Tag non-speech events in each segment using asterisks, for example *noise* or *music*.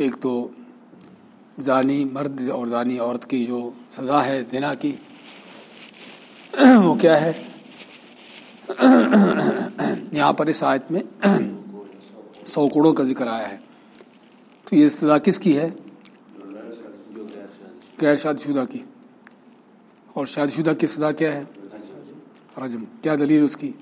ایک تو زانی مرد اور زانی عورت کی جو سزا ہے زنا کی، وہ کیا ہے؟ یہاں پر اس آیت میں سو کروڑوں کا ذکر آیا ہے۔ تو یہ سزا کس کی ہے؟ غیر شادی شدہ کی۔ اور شادی شدہ کی سزا کیا ہے؟ رجم۔ کیا دلیل اس کی؟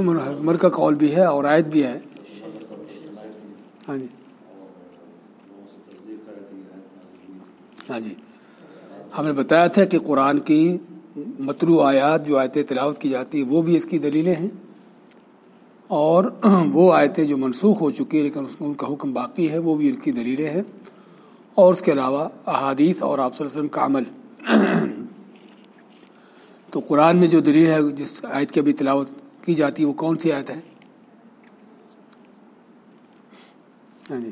مر کا قول بھی ہے اور آیت بھی ہے۔ ہاں جی۔ ہاں جی۔ ہم نے بتایا تھا کہ قرآن کی متلو آیات جو آیتیں تلاوت کی جاتی ہیں، وہ بھی اس کی دلیلیں ہیں۔ اور *clears throat* وہ آیتیں جو منسوخ ہو چکی ہیں، لیکن ان کا حکم باقی ہے، وہ بھی ان کی دلیلیں ہیں۔ اور اس کے علاوہ احادیث اور آپ صلی اللہ علیہ وسلم کا عمل۔ *clears throat* تو قرآن میں جو دلیل ہے، جس آیت کی ابھی تلاوت کی جاتی ہے؟ وہ کون سی آیت ہے؟ ہاں جی۔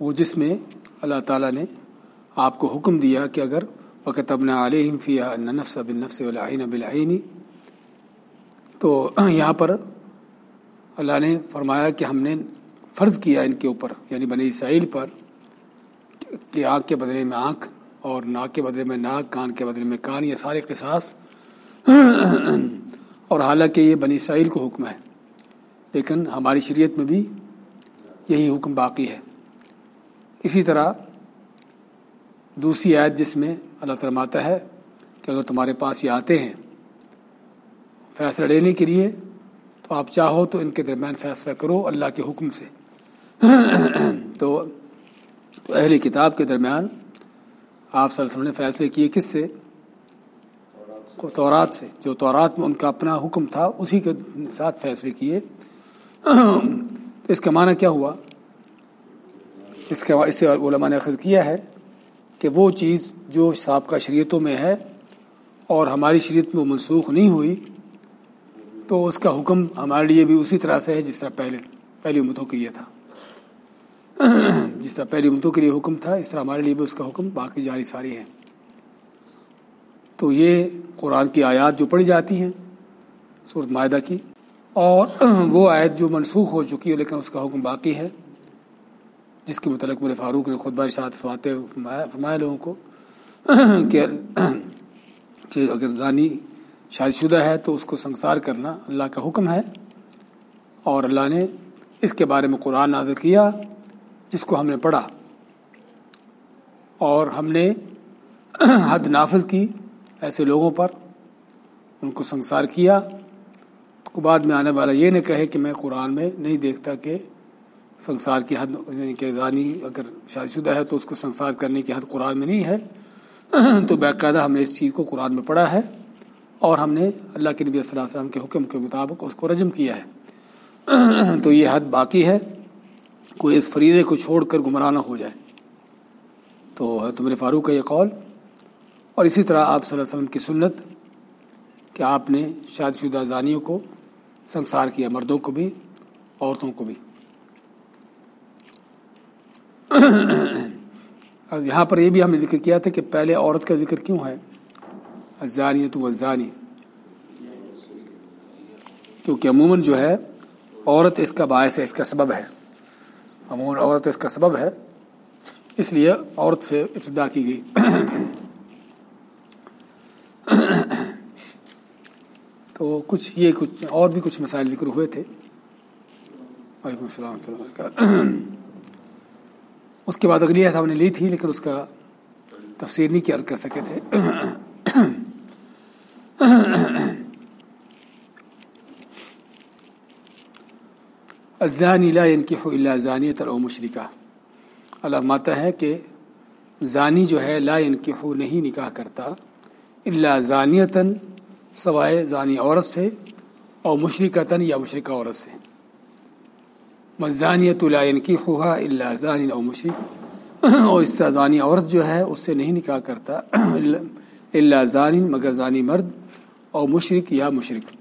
وہ جس میں اللہ تعالیٰ نے آپ کو حکم دیا کہ اگر وقت ابنا علیہم فیا نفس بن نفس العین بالعینی تو یہاں پر اللہ نے فرمایا کہ ہم نے فرض کیا ان کے اوپر یعنی بنی اسرائیل پر، کہ آنکھ کے بدلے میں آنکھ اور ناک کے بدلے میں ناک، کان کے بدلے میں کان، یہ سارے قصاص اور حالانکہ یہ بنی اسرائیل کو حکم ہے، لیکن ہماری شریعت میں بھی یہی حکم باقی ہے۔ اسی طرح دوسری آیت جس میں اللہ فرماتا ہے کہ اگر تمہارے پاس یہ آتے ہیں فیصلہ لینے کے لیے، تو آپ چاہو تو ان کے درمیان فیصلہ کرو اللہ کے حکم سے۔ تو اہل کتاب کے درمیان آپ صلی اللہ علیہ وسلم نے فیصلے کیے کس سے؟ تورات سے. جو تورات میں ان کا اپنا حکم تھا، اسی کے ساتھ فیصلے کیے۔ تو اس کا معنی کیا ہوا؟ اس کے اس سے علماء نے خود کیا ہے کہ وہ چیز جو سابقہ شریعتوں میں ہے اور ہماری شریعت میں وہ منسوخ نہیں ہوئی، تو اس کا حکم ہمارے لیے بھی اسی طرح سے ہے جس طرح پہلے، پہلی امتوں کے لیے تھا۔ *clears throat* جس طرح پہلی امتوں کے لیے حکم تھا، اس طرح ہمارے لیے بھی اس کا حکم باقی جاری ساری ہے تو یہ قرآن کی آیات جو پڑھی جاتی ہیں صورت معاہدہ کی، اور *clears throat* وہ آیت جو منسوخ ہو چکی ہے، لیکن اس کا حکم باقی ہے، جس کے متعلق میرے فاروق نے خود بار شاد فرمایا لوگوں کو *clears throat* کہ کہ اگر زانی شادی شدہ ہے تو اس کو سنسار کرنا اللہ کا حکم ہے، اور اللہ نے اس کے بارے میں قرآن نازل کیا جس کو ہم نے پڑھا۔ اور ہم نے *clears throat* حد نافذ کی ایسے لوگوں پر۔ ان کو سنسار کیا۔ تو بعد میں آنے والا یہ نہ کہے کہ میں قرآن میں نہیں دیکھتا کہ سنسار کی حد یعنی کہ زانی اگر شادی شدہ ہے تو اس کو سنسار کرنے کی حد قرآن میں نہیں ہے۔ *clears throat* تو باقاعدہ ہم نے اس چیز کو قرآن میں پڑھا ہے۔ اور ہم نے اللہ کے نبی صلی اللہ علیہ وسلم کے حکم کے مطابق اس کو رجم کیا ہے۔ *clears throat* تو یہ حد باقی ہے۔ کوئی اس فریدے کو چھوڑ کر گمراہ نہ ہو جائے۔ تو تمہارے فاروق کا یہ قول۔ اور اسی طرح آپ صلی اللہ علیہ وسلم کی سنت کہ آپ نے شادی شدہ زانیوں کو، سنسار کیا مردوں کو بھی، عورتوں کو بھی۔ یہاں پر یہ بھی ہم نے ذکر کیا تھا کہ پہلے عورت کا ذکر کیوں ہے؟ ازانی تو ازانی کیونکہ عموماً جو ہے، عورت اس کا باعث ہے، اس کا سبب ہے۔ عموماً عورت اس کا سبب ہے۔ اس لیے عورت سے ابتدا کی گئی۔ تو کچھ یہ کچھ اور بھی کچھ مسائل ذکر ہوئے تھے۔ وعلیکم السلام اس کے بعد اگلی ہم نے لی تھی، لیکن اس کا تفسیر نہیں کیا کر سکے تھے۔ الزانی لا ينكح الا زانیہ او مشرکہ۔ اللہ ماتا ہے کہ زانی جو ہے لا ينكح نہیں نکاح کرتا، الا زانیتن سوائے زانی عورت سے اور مشرکتن یا مشرکہ عورت سے۔ مزانیت لا ينكحها الا زان او مشرک۔ *coughs* اور اس سے زانی عورت جو ہے اس سے نہیں نکاح کرتا۔ *coughs* اللہ زان مگر زانی مرد اور مشرق یا مشرق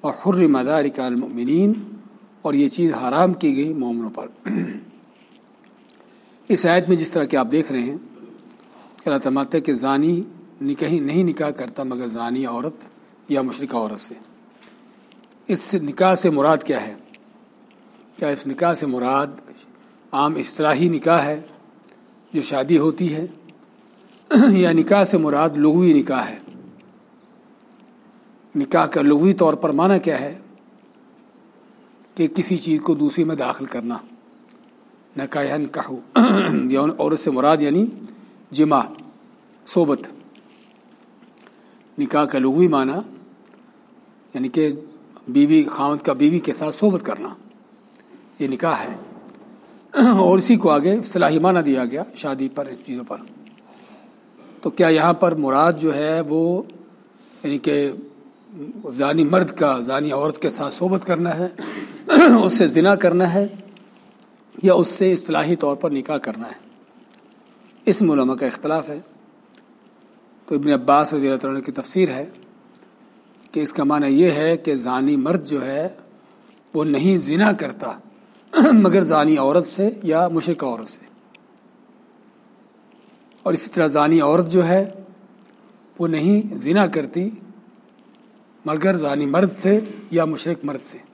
اور حر مدار المؤمنین۔ اور یہ چیز حرام کی گئی مومنوں پر۔ اس آیت میں جس طرح کہ آپ دیکھ رہے ہیں اللہ تماتے کہ زانی نکاح نہیں نکاح کرتا مگر زانی عورت یا مشرقہ عورت سے۔ اس نکاح سے مراد کیا ہے؟ کیا اس نکاح سے مراد عام اصطلاحی نکاح ہے جو شادی ہوتی ہے؟ یا نکاح سے مراد لغوی نکاح ہے؟ نکاح کا لغوی طور پر معنی کیا ہے؟ کہ کسی چیز کو دوسری میں داخل کرنا۔ نکاح نکاح عورت سے مراد یعنی جمع صوبت نکاح کا لغوی معنی یعنی کہ بیوی خامد کا بیوی کے ساتھ صحبت کرنا۔ یہ نکاح ہے۔ اور اسی کو آگے اصطلاحی معنی دیا گیا شادی پر، اس چیزوں پر۔ تو کیا یہاں پر مراد جو ہے وہ یعنی کہ ذانی مرد کا ذانی عورت کے ساتھ صحبت کرنا ہے؟ *coughs* اس سے زنا کرنا ہے یا اس سے اصطلاحی طور پر نکاح کرنا ہے؟ اس علماء کا اختلاف ہے۔ تو ابن عباس رضی اللہ عنہ کی تفسیر ہے کہ اس کا معنی یہ ہے کہ ذانی مرد جو ہے، وہ نہیں زنا کرتا، *coughs* مگر زانی عورت سے یا مشرقہ عورت سے۔ اور اسی طرح زانی عورت جو ہے، وہ نہیں زنا کرتی، مگر زانی مرد سے یا مشرق مرد سے۔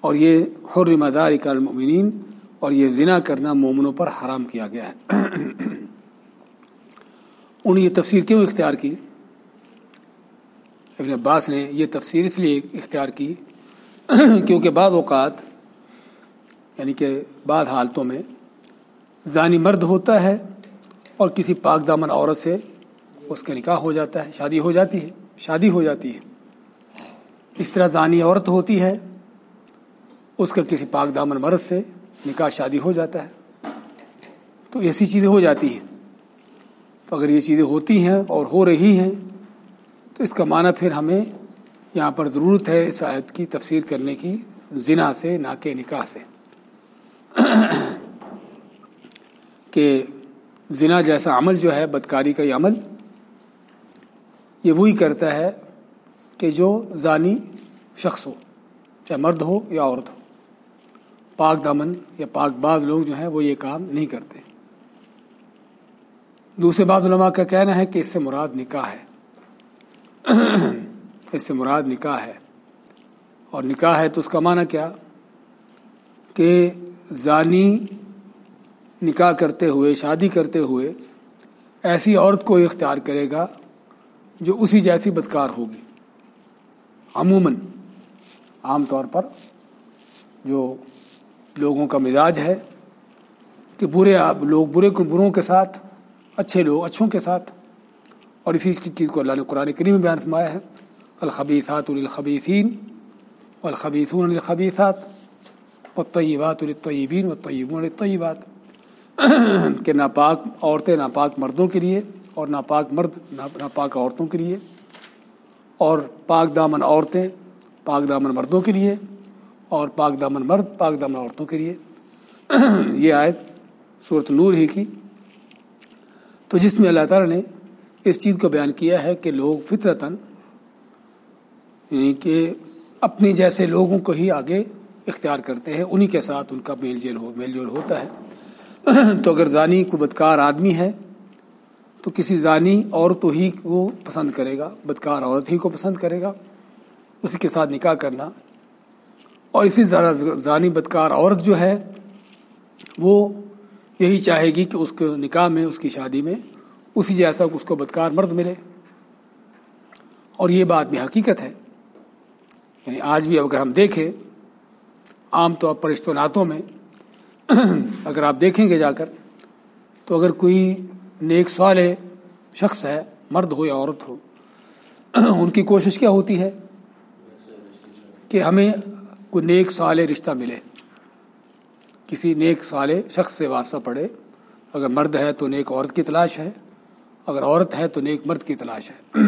اور یہ حر مدار المؤمنین اور یہ زنا کرنا مومنوں پر حرام کیا گیا ہے۔ انہیں یہ تفسیر کیوں اختیار کی؟ ابن عباس نے یہ تفسیر اس لیے اختیار کی کیونکہ بعض اوقات یعنی کہ بعض حالتوں میں ذانی مرد ہوتا ہے اور کسی پاک دامن عورت سے اس کا نکاح ہو جاتا ہے، شادی ہو جاتی ہے، شادی ہو جاتی ہے۔ اس طرح ذانی عورت ہوتی ہے، اس کا کسی پاک دامن مرد سے نکاح شادی ہو جاتا ہے۔ تو ایسی چیزیں ہو جاتی ہیں۔ تو اگر یہ چیزیں ہوتی ہیں اور ہو رہی ہیں، تو اس کا معنی پھر ہمیں یہاں پر ضرورت ہے اس آیت کی تفسیر کرنے کی، زنا سے نہ کہ نکاح سے۔ *clears throat* کہ زنا جیسا عمل جو ہے، بدکاری کا یہ عمل، یہ وہی کرتا ہے کہ جو ذانی شخص ہو، چاہے مرد ہو یا عورت ہو، پاک دامن یا پاک باز لوگ جو ہیں وہ یہ کام نہیں کرتے۔ دوسرے بعض علماء کا کہنا ہے کہ اس سے مراد نکاح ہے۔ *clears throat* اس سے مراد نکاح ہے۔ اور نکاح ہے تو اس کا معنی کیا؟ کہ زانی نکاح کرتے ہوئے، شادی کرتے ہوئے ایسی عورت کو اختیار کرے گا جو اسی جیسی بدکار ہوگی۔ عموماً عام طور پر جو لوگوں کا مزاج ہے کہ برے لوگ برے کو بروں کے ساتھ، اچھے لوگ اچھوں کے ساتھ، اور اسی چیز کو اللہ نے قرآن کریم میں بیان فرمایا ہے، الخبیثات الخبیثین والخبیثون للخبیثات والطیبات للطیبین والطیبون للطیبات *clears throat* کہ ناپاک عورتیں ناپاک مردوں کے لیے اور ناپاک مرد ناپاک عورتوں کے لیے۔ اور پاک دامن عورتیں پاک دامن مردوں کے لیے اور پاک دامن مرد پاک دامن عورتوں کے لیے۔ *clears throat* یہ آیت صورت نور ہی کی۔ تو جس میں اللہ تعالیٰ نے اس چیز کو بیان کیا ہے کہ لوگ فطرتاً یعنی کہ اپنی جیسے لوگوں کو ہی آگے اختیار کرتے ہیں، انہی کے ساتھ ان کا میل جیل ہو، میل جول ہوتا ہے۔ *clears throat* تو اگر ذانی کو بدکار آدمی ہے تو کسی ذانی عورت ہی وہ پسند کرے گا، بدکار عورت ہی کو پسند کرے گا۔ اسی کے ساتھ نکاح کرنا۔ اور اسی طرح ذانی بدکار عورت جو ہے، وہ یہی چاہے گی کہ اس کے نکاح میں، اس کی شادی میں اسی جیسا اس کو بدکار مرد ملے۔ اور یہ بات بھی حقیقت ہے۔ یعنی آج بھی اگر ہم دیکھیں، عام طور پر رشتہ ناتوں میں، *clears throat* اگر آپ دیکھیں گے جا کر، تو اگر کوئی نیک سوال شخص ہے، مرد ہو یا عورت ہو، ان کی کوشش کیا ہوتی ہے؟ کہ ہمیں کوئی نیک سوال رشتہ ملے۔ کسی نیک سوال شخص سے واسطہ پڑے۔ اگر مرد ہے تو نیک عورت کی تلاش ہے، اگر عورت ہے تو نیک مرد کی تلاش ہے۔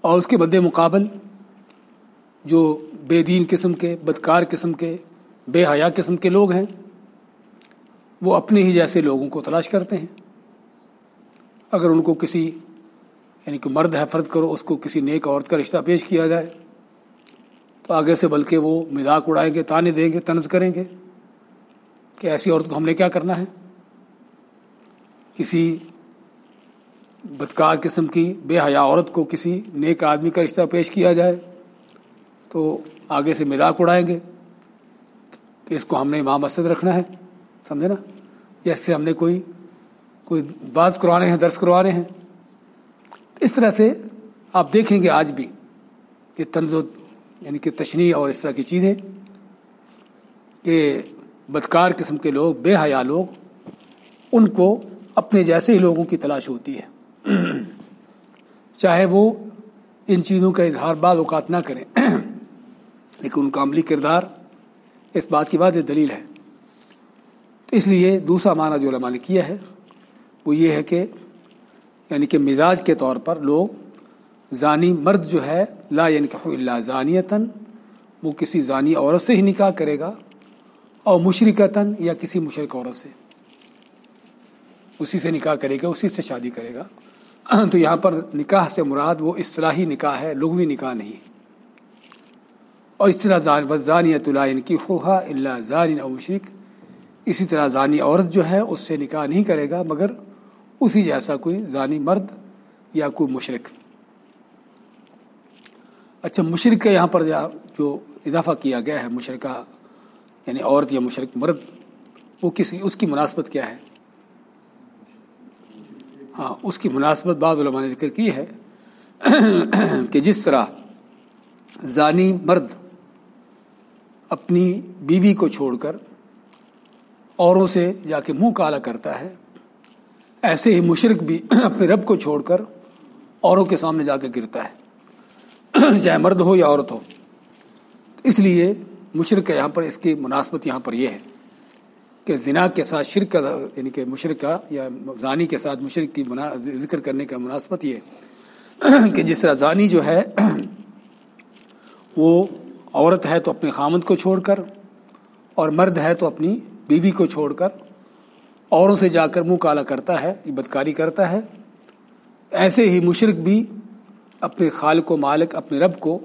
اور اس کے بد مقابل جو بے دین قسم کے، بدکار قسم کے، بے حیا قسم کے لوگ ہیں وہ اپنے ہی جیسے لوگوں کو تلاش کرتے ہیں۔ اگر ان کو کسی یعنی کہ مرد ہے فرض کرو، اس کو کسی نیک عورت کا رشتہ پیش کیا جائے، تو آگے سے بلکہ وہ مذاق اڑائیں گے، تانے دیں گے، طنز کریں گے کہ ایسی عورت کو ہم نے کیا کرنا ہے۔ کسی بدکار قسم کی بے حیا عورت کو کسی نیک آدمی کا رشتہ پیش کیا جائے تو آگے سے مذاق اڑائیں گے کہ اس کو ہم نے امام مسجد رکھنا ہے۔ سمجھے نا؟ یا اس سے ہم نے کوئی کوئی باز کروانے ہیں، درس کروانے ہیں۔ اس طرح سے آپ دیکھیں گے آج بھی کہ طنز و یعنی کہ تشنیع اور اس طرح کی چیزیں کہ بدکار قسم کے لوگ، بے حیا لوگ، ان کو اپنے جیسے ہی لوگوں کی تلاش ہوتی ہے۔ *clears throat* چاہے وہ ان چیزوں کا اظہار بعض اوقات نہ کریں۔ *clears throat* لیکن ان کا عملی کردار اس بات کی واضح دلیل ہے۔ تو اس لیے دوسرا معنی جو علماء نے کیا ہے، وہ یہ ہے کہ یعنی کہ مزاج کے طور پر لوگ زانی مرد جو ہے، لا یعنی کہ اللہ ضانیتاً وہ کسی ضانی عورت سے ہی نکاح کرے گا اور مشرقتاً یا کسی مشرق عورت سے۔ اسی سے نکاح کرے گا، اسی سے شادی کرے گا۔ *clears throat* تو یہاں پر نکاح سے مراد وہ اصطلاحی نکاح ہے، لغوی نکاح نہیں۔ اور اس طرح ضانیت اللہ ان کی خوہا اللہ ضان اور مشرق اسی طرح ضانی عورت جو ہے، اس سے نکاح نہیں کرے گا، مگر اسی جیسا کوئی ضانی مرد یا کوئی مشرق اچھا مشرق کا یہاں پر جو اضافہ کیا گیا ہے مشرقہ یعنی عورت یا مشرق مرد، وہ کسی اس کی مناسبت کیا ہے؟ ہاں اس کی مناسبت بعض علماء نے ذکر کی ہے *clears throat* کہ جس طرح ضانی مرد اپنی بیوی کو چھوڑ کر اوروں سے جا کے منہ کالا کرتا ہے۔ ایسے ہی مشرق بھی *clears throat* اپنے رب کو چھوڑ کر اوروں کے سامنے جا کے گرتا ہے۔ *clears throat* چاہے مرد ہو یا عورت ہو۔ اس لیے مشرق یہاں پر اس کی مناسبت یہاں پر یہ ہے کہ زنا کے ساتھ شرک کا یعنی کہ مشرق کا یا زانی کے ساتھ مشرق کی ذکر کرنے کا مناسبت یہ *clears throat* کہ جس طرح زانی جو ہے وہ عورت ہے تو اپنے خامد کو چھوڑ کر اور مرد ہے تو اپنی بیوی کو چھوڑ کر اوروں سے جا کر منہ کالا کرتا ہے بدکاری کرتا ہے۔ ایسے ہی مشرق بھی اپنے خالق و مالک، اپنے رب کو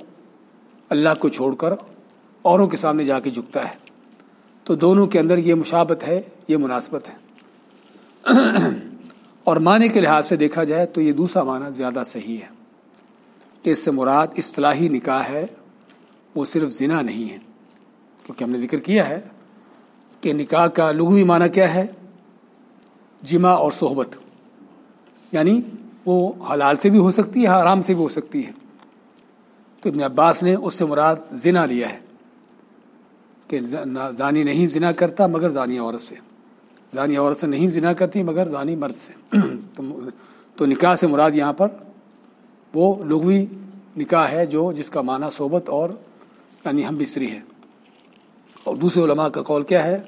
اللہ کو چھوڑ کر اوروں کے سامنے جا کے جھکتا ہے۔ تو دونوں کے اندر یہ مشابت ہے، یہ مناسبت ہے۔ اور معنی کے لحاظ سے دیکھا جائے تو یہ دوسرا معنی زیادہ صحیح ہے کہ اس سے مراد اصطلاحی نکاح ہے، وہ صرف زنا نہیں ہے۔ کیونکہ ہم نے ذکر کیا ہے کہ نکاح کا لغوی معنی کیا ہے؟ جمع اور صحبت۔ یعنی وہ حلال سے بھی ہو سکتی ہے، حرام سے بھی ہو سکتی ہے۔ تو ابن عباس نے اس سے مراد زنا لیا ہے کہ زانی نہیں زنا کرتا مگر زانی عورت سے۔ زانی عورت سے نہیں زنا کرتی مگر زانی مرد سے۔ *clears throat* تو نکاح سے مراد یہاں پر وہ لغوی نکاح ہے جو جس کا معنی صحبت اور یعنی ہم بستری ہے۔ اور دوسرے علماء کا قول کیا ہے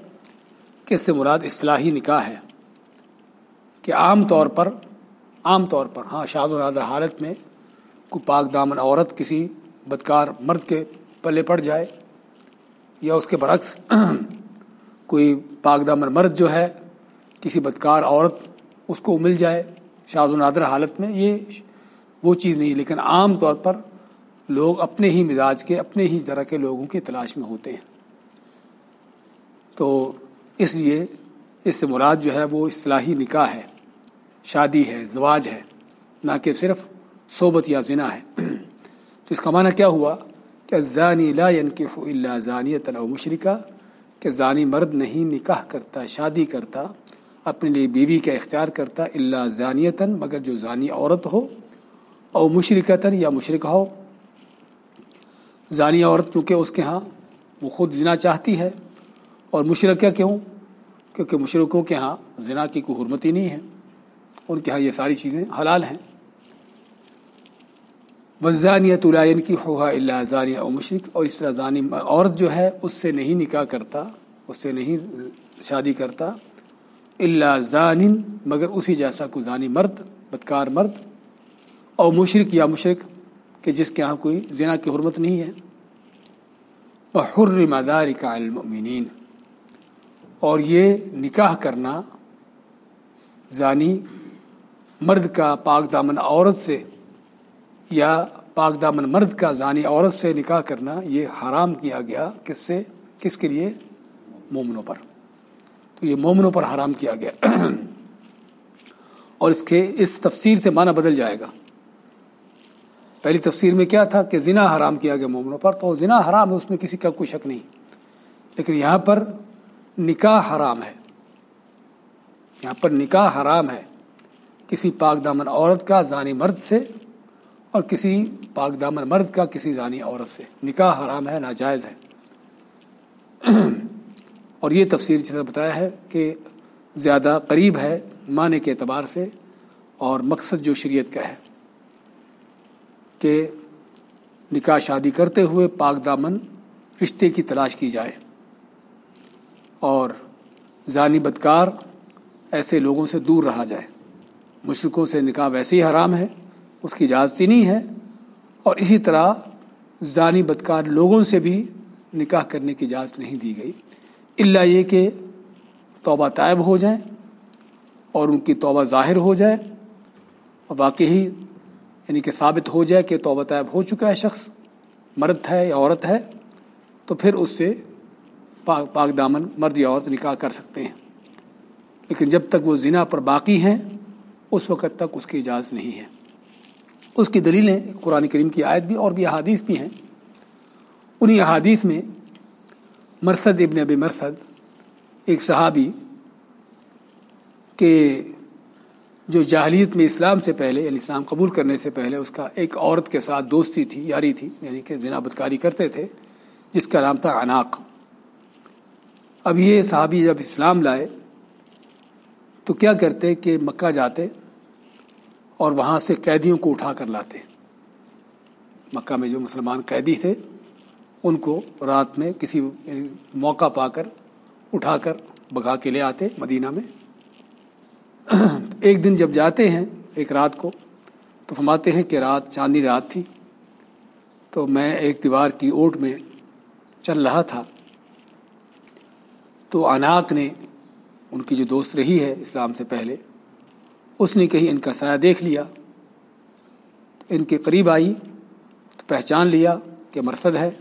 کہ اس سے مراد اصطلاحی نکاح ہے کہ عام طور پر، عام طور پر ہاں شاد و نادر حالت میں کوئی پاک دامن عورت کسی بدکار مرد کے پلے پڑ جائے یا اس کے برعکس *clears throat* کوئی پاک دامن مرد جو ہے، کسی بدکار عورت اس کو مل جائے شاد و نادر حالت میں، یہ وہ چیز نہیں لیکن عام طور پر لوگ اپنے ہی مزاج کے، اپنے ہی طرح کے لوگوں کی تلاش میں ہوتے ہیں۔ تو اس لیے اس سے مراد جو ہے وہ اصلاحی نکاح ہے، شادی ہے، زواج ہے، نہ کہ صرف صوبت یا زنا ہے۔ تو اس کا معنی کیا ہوا؟ کہ زانی لا ينكح الا زانیت او مشرقہ کہ زانی مرد نہیں نکاح کرتا، شادی کرتا، اپنے لیے بیوی کا اختیار کرتا اللہ زانیتاً مگر جو زانی عورت ہو، او مشرقتاً یا مشرقہ ہو۔ زانی عورت چونکہ اس کے ہاں وہ خود زنا چاہتی ہے اور مشرقہ کیوں؟ کیونکہ مشرقوں کے ہاں زنا کی کوئی حرمتی نہیں ہے۔ ان کے ہاں یہ ساری چیزیں حلال ہیں۔ وزانیت العین کی خوہ اللہ زانیہ اور مشرق اور اس طرح ذانی عورت جو ہے اس سے نہیں نکاح کرتا، اس سے نہیں شادی کرتا اللہ ذان مگر اسی جیسا کو ذانی مرد، بدکار مرد اور مشرق یا مشرق کہ جس کے یہاں کوئی زنا کی حرمت نہیں ہے۔ بحر مدار کا المؤمنین اور یہ نکاح کرنا ذانی مرد کا پاک دامن عورت سے یا پاک دامن مرد کا ذانی عورت سے نکاح کرنا یہ حرام کیا گیا کس سے؟ کس کے لیے؟ مومنوں پر۔ تو یہ مومنوں پر حرام کیا گیا۔ اور اس کے اس تفسیر سے معنی بدل جائے گا۔ پہلی تفسیر میں کیا تھا کہ زنا حرام کیا گیا مومنوں پر، تو زنا حرام ہے، اس میں کسی کا کوئی شک نہیں۔ لیکن یہاں پر نکاح حرام ہے۔ یہاں پر نکاح حرام ہے۔ کسی پاک دامن عورت کا زانی مرد سے اور کسی پاک دامن مرد کا کسی زانی عورت سے۔ نکاح حرام ہے، ناجائز ہے۔ *clears throat* اور یہ تفسیر جیسا بتایا ہے کہ زیادہ قریب ہے معنی کے اعتبار سے اور مقصد جو شریعت کا ہے کہ نکاح شادی کرتے ہوئے پاک دامن رشتے کی تلاش کی جائے۔ اور ذانی بدکار ایسے لوگوں سے دور رہا جائے۔ مشرقوں سے نکاح ویسے ہی حرام ہے، اس کی اجازت ہی نہیں ہے۔ اور اسی طرح ذانی بدکار لوگوں سے بھی نکاح کرنے کی اجازت نہیں دی گئی۔ اللہ یہ کہ توبہ طائب ہو جائیں اور ان کی توبہ ظاہر ہو جائے۔ اور واقعی یعنی کہ ثابت ہو جائے کہ توبہ طائب ہو چکا ہے شخص، مرد ہے یا عورت ہے، تو پھر اس سے پاک پاک دامن مرد یا عورت نکاح کر سکتے ہیں۔ لیکن جب تک وہ زنا پر باقی ہیں، اس وقت تک اس کی اجازت نہیں ہے۔ اس کی دلیلیں قرآن کریم کی آیت بھی اور بھی احادیث بھی ہیں۔ انہی احادیث میں مرسد ابن ابی مرسد ایک صحابی کہ جو جاہلیت میں اسلام سے پہلے یعنی اسلام قبول کرنے سے پہلے، اس کا ایک عورت کے ساتھ دوستی تھی، یاری تھی یعنی کہ زنا بدکاری کرتے تھے، جس کا نام تھا اناق اب یہ صحابی جب اسلام لائے تو کیا کرتے کہ مکہ جاتے اور وہاں سے قیدیوں کو اٹھا کر لاتے۔ مکہ میں جو مسلمان قیدی تھے، ان کو رات میں کسی یعنی موقع پا کر اٹھا کر بگا کے لے آتے مدینہ میں۔ ایک دن جب جاتے ہیں ایک رات کو تو فرماتے ہیں کہ رات چاندنی رات تھی، تو میں ایک دیوار کی اوٹ میں چل رہا تھا۔ تو اناق نے ان کی جو دوست رہی ہے اسلام سے پہلے، اس نے کہیں ان کا سایہ دیکھ لیا، ان کے قریب آئی، تو پہچان لیا کہ مرسد ہے،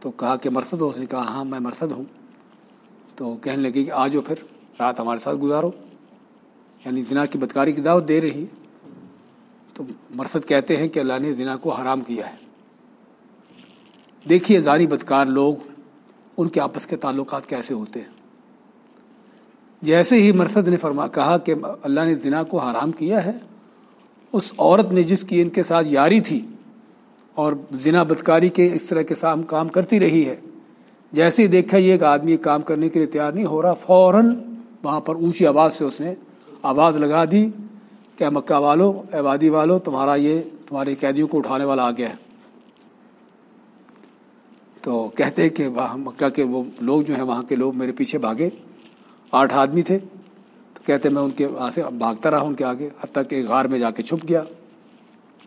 تو کہا کہ مرسد ہو، اس نے کہا ہاں میں مرسد ہوں۔ تو کہنے لگی کہ آ جاؤ پھر، رات ہمارے ساتھ گزارو۔ یعنی زنا کی بدکاری کی دعوت دے رہی۔ تو مرسد کہتے ہیں کہ اللہ نے زنا کو حرام کیا ہے۔ دیکھیے، زانی بدکار لوگ ان کے آپس کے تعلقات کیسے ہوتے ہیں؟ جیسے ہی مرسد نے فرما، کہا کہ اللہ نے زنا کو حرام کیا ہے، اس عورت نے جس کی ان کے ساتھ یاری تھی اور زنا بدکاری کے اس طرح کے سام کام کرتی رہی ہے، جیسے ہی دیکھا یہ کہ آدمی کام کرنے کے لیے تیار نہیں ہو رہا، فوراً وہاں پر اونچی آواز سے اس نے آواز لگا دی کہ مکہ والو، اے وادی والو، تمہارا یہ، تمہارے قیدیوں کو اٹھانے والا آ گیا ہے۔ تو کہتے کہ وہاں مکہ کے وہ لوگ جو ہیں، وہاں کے لوگ میرے پیچھے بھاگے۔ آٹھ آدمی تھے۔ تو کہتے میں ان کے وہاں سے بھاگتا رہا ان کے آگے حتیٰ کہ غار میں جا کے چھپ گیا۔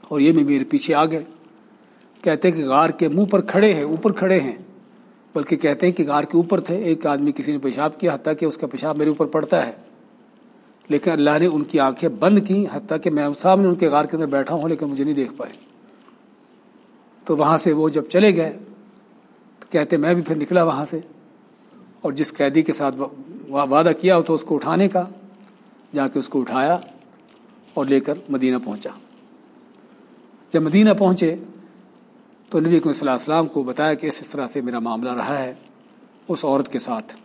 اور یہ بھی میرے پیچھے آ گئے۔ کہتے کہ غار کے منہ پر کھڑے ہیں، اوپر کھڑے ہیں۔ بلکہ کہتے ہیں کہ غار کے اوپر تھے۔ ایک آدمی کسی نے پیشاب کیا حتیٰ کہ اس کا پیشاب میرے اوپر پڑتا ہے۔ لیکن اللہ نے ان کی آنکھیں بند کی حتیٰ کہ میں سامنے ان کے غار کے اندر بیٹھا ہوں، لیکن مجھے نہیں دیکھ پائے۔ تو وہاں سے وہ جب چلے گئے کہتے میں بھی پھر نکلا وہاں سے. اور جس قیدی کے ساتھ وعدہ کیا ہو تو اس کو اٹھانے کا، جا کے اس کو اٹھایا اور لے کر مدینہ پہنچا۔ جب مدینہ پہنچے تو نبی صلی اللہ علیہ وسلم کو بتایا کہ اس طرح سے میرا معاملہ رہا ہے اس عورت کے ساتھ۔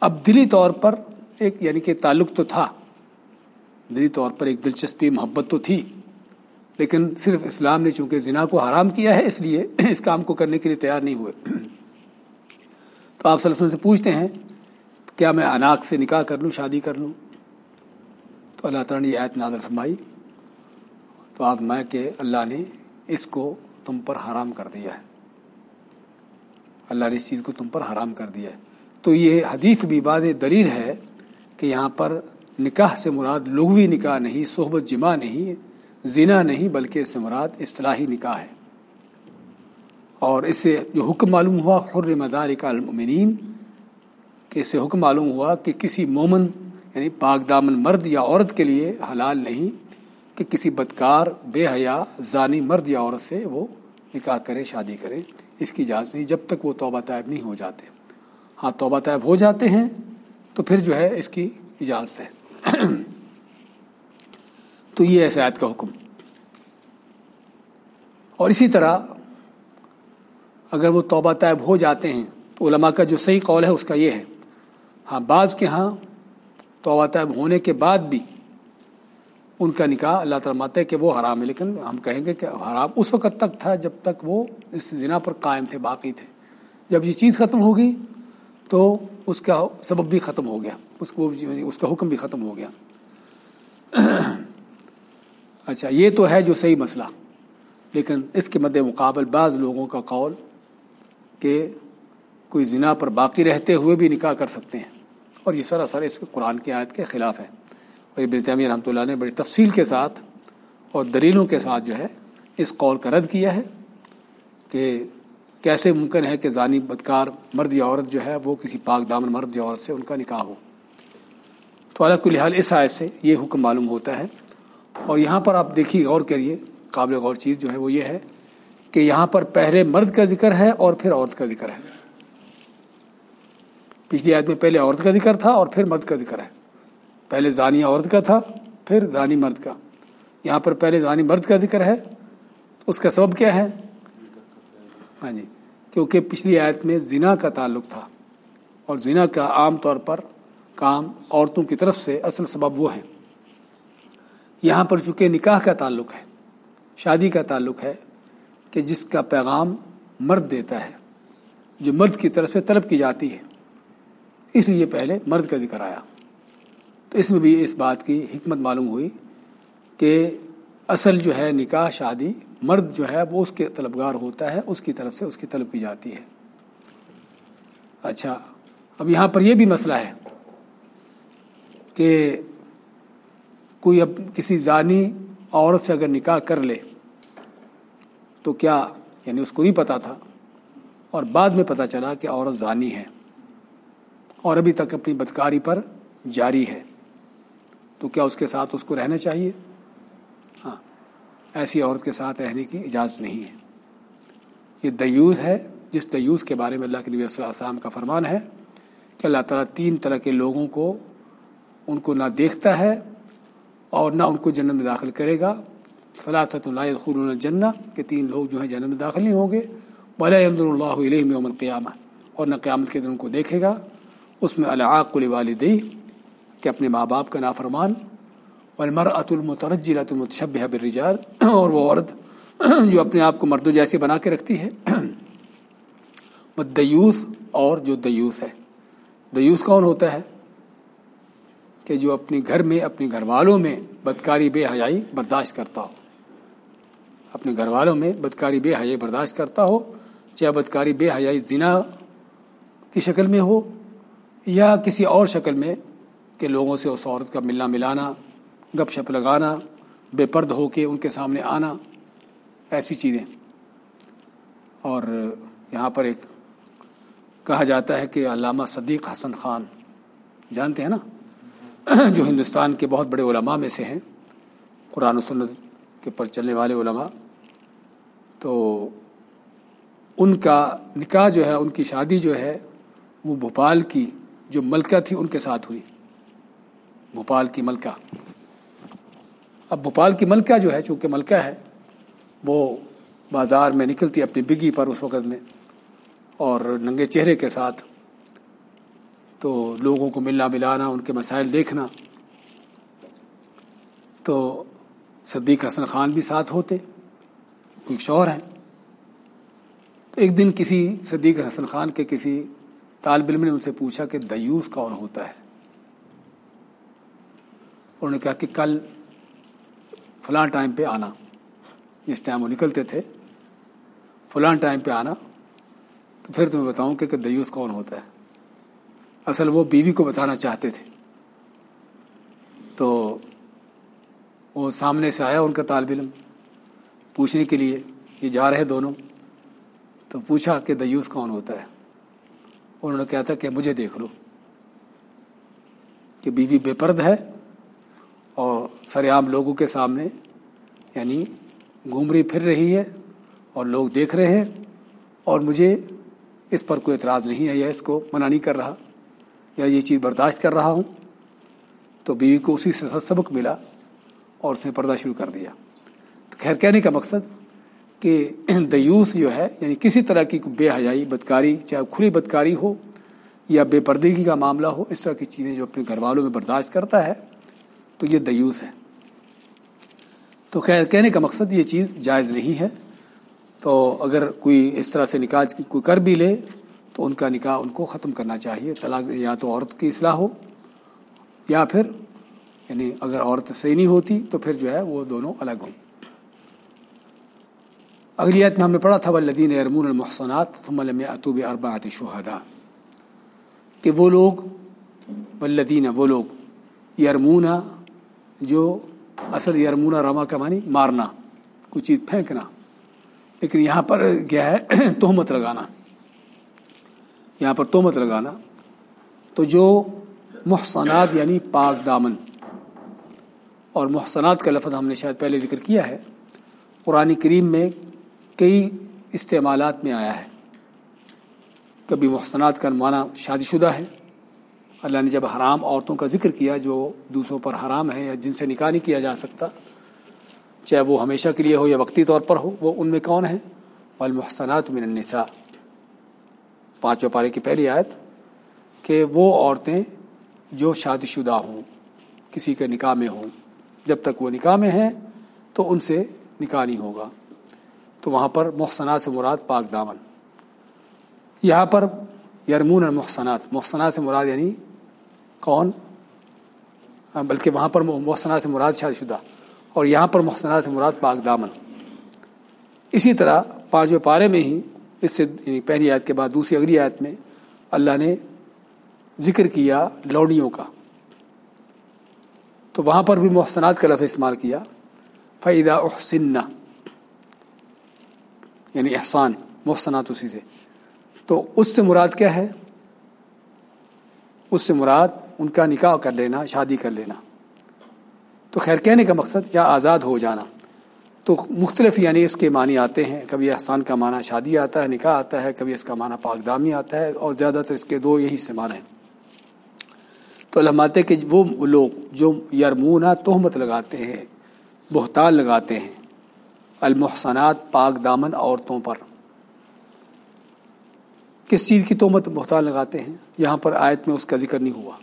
اب دلی طور پر ایک یعنی کہ تعلق تو تھا، دلی طور پر ایک دلچسپی، محبت تو تھی۔ لیکن صرف اسلام نے چونکہ زنا کو حرام کیا ہے، اس لیے اس کام کو کرنے کے لیے تیار نہیں ہوئے۔ تو آپ وسلم سے پوچھتے ہیں، کیا میں اناق سے نکاح کر لوں، شادی کر لوں؟ تو اللہ تعالیٰ نے یہ آیت نازل فرمائی۔ تو آپ میں کہ اللہ نے اس کو تم پر حرام کر دیا ہے۔ اللہ نے اس چیز کو تم پر حرام کر دیا ہے۔ تو یہ حدیث بھی واضح دلیل ہے کہ یہاں پر نکاح سے مراد لغوی نکاح نہیں، صحبت جمع نہیں زنا نہیں بلکہ اس سے مراد اصطلاحی نکاح ہے۔ اور اس سے جو حکم معلوم ہوا حر مدار کا المنین کہ اس سے حکم معلوم ہوا کہ کسی مومن یعنی پاک دامن مرد یا عورت کے لیے حلال نہیں، کہ کسی بدکار، بے حیا ذانی مرد یا عورت سے وہ نکاح کرے، شادی کرے، اس کی اجازت نہیں، جب تک وہ توبہ طائب نہیں ہو جاتے۔ ہاں توبہ طائب ہو جاتے ہیں تو پھر جو ہے اس کی اجازت ہے۔ تو یہ ایسے آیت کا حکم۔ اور اسی طرح اگر وہ توبہ طیب ہو جاتے ہیں تو علماء کا جو صحیح قول ہے اس کا یہ ہے ہاں بعض کے ہاں توبہ طیب ہونے کے بعد بھی ان کا نکاح اللہ تعالیٰ ماتے کہ وہ حرام ہے، لیکن ہم کہیں گے کہ حرام اس وقت تک تھا جب تک وہ اس زنا پر قائم تھے، باقی تھے۔ جب یہ چیز ختم ہوگی تو اس کا سبب بھی ختم ہو گیا، اس کو اس کا حکم بھی ختم ہو گیا۔ اچھا یہ تو ہے جو صحیح مسئلہ، لیکن اس کے مد مقابل بعض لوگوں کا قول کہ کوئی زنا پر باقی رہتے ہوئے بھی نکاح کر سکتے ہیں۔ اور یہ سراسر اس قرآن کی آیت کے خلاف ہے۔ اور ابن تیمیہ رحمۃ اللہ نے بڑی تفصیل کے ساتھ اور دلیلوں کے ساتھ جو ہے اس قول کا رد کیا ہے کہ کیسے ممکن ہے کہ ذانی بدکار مرد یا عورت جو ہے وہ کسی پاک دامن مرد یا عورت سے ان کا نکاح ہو۔ تو اللہ کو لحاظ اس آیت سے یہ حکم معلوم ہوتا ہے اور یہاں پر آپ دیکھیے، غور کریے، قابل غور چیز جو ہے وہ یہ ہے کہ یہاں پر پہلے مرد کا ذکر ہے اور پھر عورت کا ذکر ہے۔ پچھلی آیت میں پہلے عورت کا ذکر تھا اور پھر مرد کا ذکر ہے۔ پہلے زانی عورت کا تھا، پھر زانی مرد کا۔ یہاں پر پہلے زانی مرد کا ذکر ہے، اس کا سبب کیا ہے؟ ہاں جی کیونکہ پچھلی آیت میں زنا کا تعلق تھا اور زنا کا عام طور پر کام عورتوں کی طرف سے اصل سبب وہ ہے۔ یہاں پر چونکہ نکاح کا تعلق ہے، شادی کا تعلق ہے کہ جس کا پیغام مرد دیتا ہے، جو مرد کی طرف سے طلب کی جاتی ہے۔ اس لیے پہلے مرد کا ذکر آیا۔ تو اس میں بھی اس بات کی حکمت معلوم ہوئی کہ اصل جو ہے نکاح، شادی، مرد جو ہے وہ اس کے طلبگار ہوتا ہے، اس کی طرف سے اس کی طلب کی جاتی ہے۔ اچھا اب یہاں پر یہ بھی مسئلہ ہے کہ کوئی اب کسی زانی عورت سے اگر نکاح کر لے، تو کیا یعنی اس کو نہیں پتا تھا؟ اور بعد میں پتا چلا کہ عورت زانی ہے اور ابھی تک اپنی بدکاری پر جاری ہے۔ تو کیا اس کے ساتھ اس کو رہنا چاہیے؟ ہاں ایسی عورت کے ساتھ رہنے کی اجازت نہیں ہے۔ یہ دیوز ہے، جس دیوز کے بارے میں اللہ کے نبی صلی اللہ علیہ وسلم کا فرمان ہے کہ اللہ تعالیٰ تین طرح کے لوگوں کو، ان کو نہ دیکھتا ہے اور نہ ان کو جنت میں داخل کرے گا۔ فلاطۃ اللہ خلون الجنہ کہ تین لوگ جو ہیں جنت میں داخل نہیں ہوں گے۔ بلا احمد اللہ علیہ میں قیامہ اور نہ قیامت کے دن ان کو دیکھے گا۔ اس میں العاق والدی کہ اپنے ماں باپ کا نافرمان۔ والمرأة المترجلة المتشبہ بالرجال۔ اور وہ عورت جو اپنے آپ کو مرد و جیسے بنا کے رکھتی ہے۔ وہ دیوس اور جو دیوس ہے۔ دیوس کون ہوتا ہے؟ کہ جو اپنے گھر میں، اپنے گھر والوں میں بدکاری بے حیائی برداشت کرتا ہو۔ اپنے گھر والوں میں بدکاری بے حیائی برداشت کرتا ہو، چاہے بدکاری بے حیائی زنا کی شکل میں ہو یا کسی اور شکل میں کہ لوگوں سے اس عورت کا ملنا ملانا، گپ شپ لگانا، بے پرد ہو کے ان کے سامنے آنا، ایسی چیزیں۔ اور یہاں پر ایک کہا جاتا ہے کہ علامہ صدیق حسن خان، جانتے ہیں نا؟ *clears throat* جو ہندوستان کے بہت بڑے علماء میں سے ہیں، قرآن و سنت کے پر چلنے والے علماء، تو ان کا نکاح جو ہے، ان کی شادی جو ہے، وہ بھوپال کی جو ملکہ تھی، ان کے ساتھ ہوئی۔ بھوپال کی ملکہ۔ اب بھوپال کی ملکہ جو ہے، چونکہ ملکہ ہے، وہ بازار میں نکلتی اپنی بگی پر اس وقت میں، اور ننگے چہرے کے ساتھ تو لوگوں کو ملنا ملانا، ان کے مسائل دیکھنا۔ تو صدیق حسن خان بھی ساتھ ہوتے کوئی شوہر ہیں۔ تو ایک دن کسی صدیق حسن خان کے کسی طالب علم نے ان سے پوچھا کہ دیوس کون ہوتا ہے؟ انہوں نے کہا کہ کل فلاں ٹائم پہ آنا۔ جس ٹائم وہ نکلتے تھے، فلاں ٹائم پہ آنا۔ تو پھر تمہیں بتاؤں کہ دیوس کون ہوتا ہے؟ اصل وہ بیوی کو بتانا چاہتے تھے۔ تو وہ سامنے سے آیا ان کا طالب علم پوچھنے کے لیے یہ جا رہے دونوں۔ تو پوچھا کہ دیوس کون ہوتا ہے؟ انہوں نے کہا تھا کہ مجھے دیکھ لو کہ بیوی بے پرد ہے اور سر عام لوگوں کے سامنے یعنی گھوم رہی پھر رہی ہے اور لوگ دیکھ رہے ہیں اور مجھے اس پر کوئی اعتراض نہیں ہے یا اس کو منع نہیں کر رہا۔ یا یہ چیز برداشت کر رہا ہوں، تو بیوی کو اسی سے سبق ملا اور اس نے پردہ شروع کر دیا۔ تو خیر، کہنے کا مقصد کہ دیوس جو ہے یعنی کسی طرح کی بے حیائی، بدکاری، چاہے کھلی بدکاری ہو یا بے پردگی کا معاملہ ہو، اس طرح کی چیزیں جو اپنے گھر والوں میں برداشت کرتا ہے، تو یہ دیوس ہے۔ تو خیر، کہنے کا مقصد یہ چیز جائز نہیں ہے۔ تو اگر کوئی اس طرح سے نکاح کوئی کر بھی لے تو ان کا نکاح ان کو ختم کرنا چاہیے، طلاق یا تو عورت کی اصلاح ہو یا پھر یعنی اگر عورت صحیح نہیں ہوتی تو پھر جو ہے وہ دونوں الگ ہوں۔ اگلی آیت میں ہم نے پڑھا تھا ولدین ارمون المحسنات ثم لم اطوب اربعۃ شہداء کہ وہ لوگ ولدین وہ لوگ یرمونا جو اصل یرمونا رما کا معنی مارنا، کوئی چیز پھینکنا۔ لیکن یہاں پر کیا ہے؟ *coughs* تہمت لگانا۔ یہاں پر تہمت لگانا۔ تو جو محسنات یعنی پاک دامن، اور محسنات کا لفظ ہم نے شاید پہلے ذکر کیا ہے، قرآن کریم میں کئی استعمالات میں آیا ہے۔ کبھی محسنات کا معنی شادی شدہ ہے۔ اللہ نے جب حرام عورتوں کا ذکر کیا جو دوسروں پر حرام ہے یا جن سے نکاح نہیں کیا جا سکتا، چاہے وہ ہمیشہ کے لیے ہو یا وقتی طور پر ہو، وہ ان میں کون ہیں؟ والمحسنات من النساء۔ پانچوں پارے کی پہلی آیت، کہ وہ عورتیں جو شادی شدہ ہوں، کسی کے نکاح میں ہوں، جب تک وہ نکاح میں ہیں تو ان سے نکاح نہیں ہوگا۔ تو وہاں پر محسنات سے مراد پاک دامن۔ یہاں پر یرمون المحسنات محسنات سے مراد یعنی کون؟ بلکہ وہاں پر محسنات سے مراد شادی شدہ اور یہاں پر محسنات سے مراد پاک دامن۔ اسی طرح پانچویں پارے میں ہی اس سے یعنی پہلی آیت کے بعد دوسری اگلی آیت میں اللہ نے ذکر کیا لوڑیوں کا۔ تو وہاں پر بھی محسنات کا لفظ استعمال کیا۔ فعدہ احسن یعنی احسان، محسنات اسی سے۔ تو اس سے مراد کیا ہے؟ اس سے مراد ان کا نکاح کر لینا، شادی کر لینا۔ تو خیر کہنے کا مقصد یا آزاد ہو جانا۔ تو مختلف یعنی اس کے معنی آتے ہیں۔ کبھی احسان کا معنی شادی آتا ہے، نکاح آتا ہے، کبھی اس کا معنی پاک دامی آتا ہے اور زیادہ تر اس کے دو یہی استعمال ہیں۔ تو علماتے کہ وہ لوگ جو یرمونہ تہمت لگاتے ہیں، بہتان لگاتے ہیں، المحسنات پاک دامن عورتوں پر۔ کس چیز کی تومت بہتان لگاتے ہیں؟ یہاں پر آیت میں اس کا ذکر نہیں ہوا۔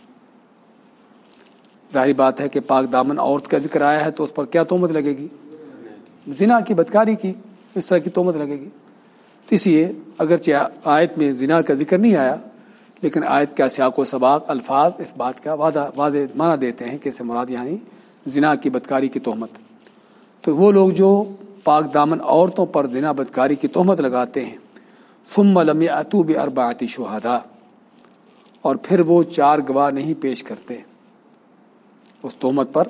ظاہری بات ہے کہ پاک دامن عورت کا ذکر آیا ہے تو اس پر کیا تومت لگے گی؟ زنا کی بدکاری کی، اس طرح کی تومت لگے گی۔ تو اس لیے اگرچہ آیت میں زنا کا ذکر نہیں آیا، لیکن آیت کا سیاق و سباق، الفاظ اس بات کا وعدہ، واضح معنی دیتے ہیں کہ اسے مراد یعنی زنا کی بدکاری کی تہمت تو وہ لوگ جو پاک دامن عورتوں پر زنا بدکاری کی تہمت لگاتے ہیں، ثم لم اطوب اربعتی شہدا اور پھر وہ چار گواہ نہیں پیش کرتے۔ اس تہمت پر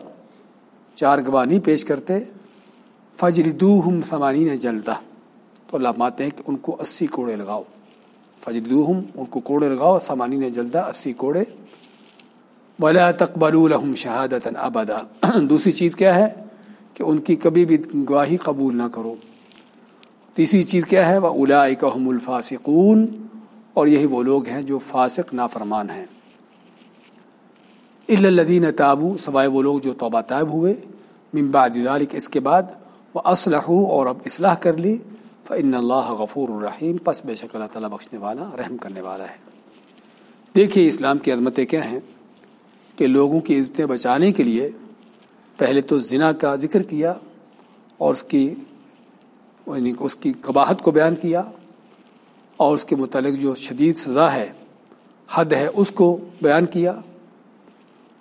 چار گواہ نہیں پیش کرتے فجر دو ہم سمانی جلدا تو اللہ ماتے ہیں کہ ان کو اسی کوڑے لگاؤ۔ فجر دو ہم ان کو کوڑے لگاؤ سمانی نے جلدا اسی کوڑے۔ ولا تقبل لهم شہادت ابدا *clears throat* دوسری چیز کیا ہے؟ کہ ان کی کبھی بھی گواہی قبول نہ کرو۔ تیسری چیز کیا ہے؟ وہ الاحم الفاسقون۔ اور یہی وہ لوگ ہیں جو فاسق نافرمان ہیں۔ الدین تابو سوائے وہ لوگ جو توبہ طائب ہوئے۔ ممبا ذالک اس کے بعد وہ اسلح اور اب اصلاح کر لی فن اللہ غفور الرحیم۔ پس بے شک اللہ تعالیٰ بخشنے والا، رحم کرنے والا ہے۔ دیکھیے اسلام کی عظمتیں کیا ہیں؟ کہ لوگوں کی عزتیں بچانے کے لیے پہلے تو زنا کا ذکر کیا اور اس کی یعنی اس کی قباحت کو بیان کیا اور اس کے متعلق جو شدید سزا ہے، حد ہے، اس کو بیان کیا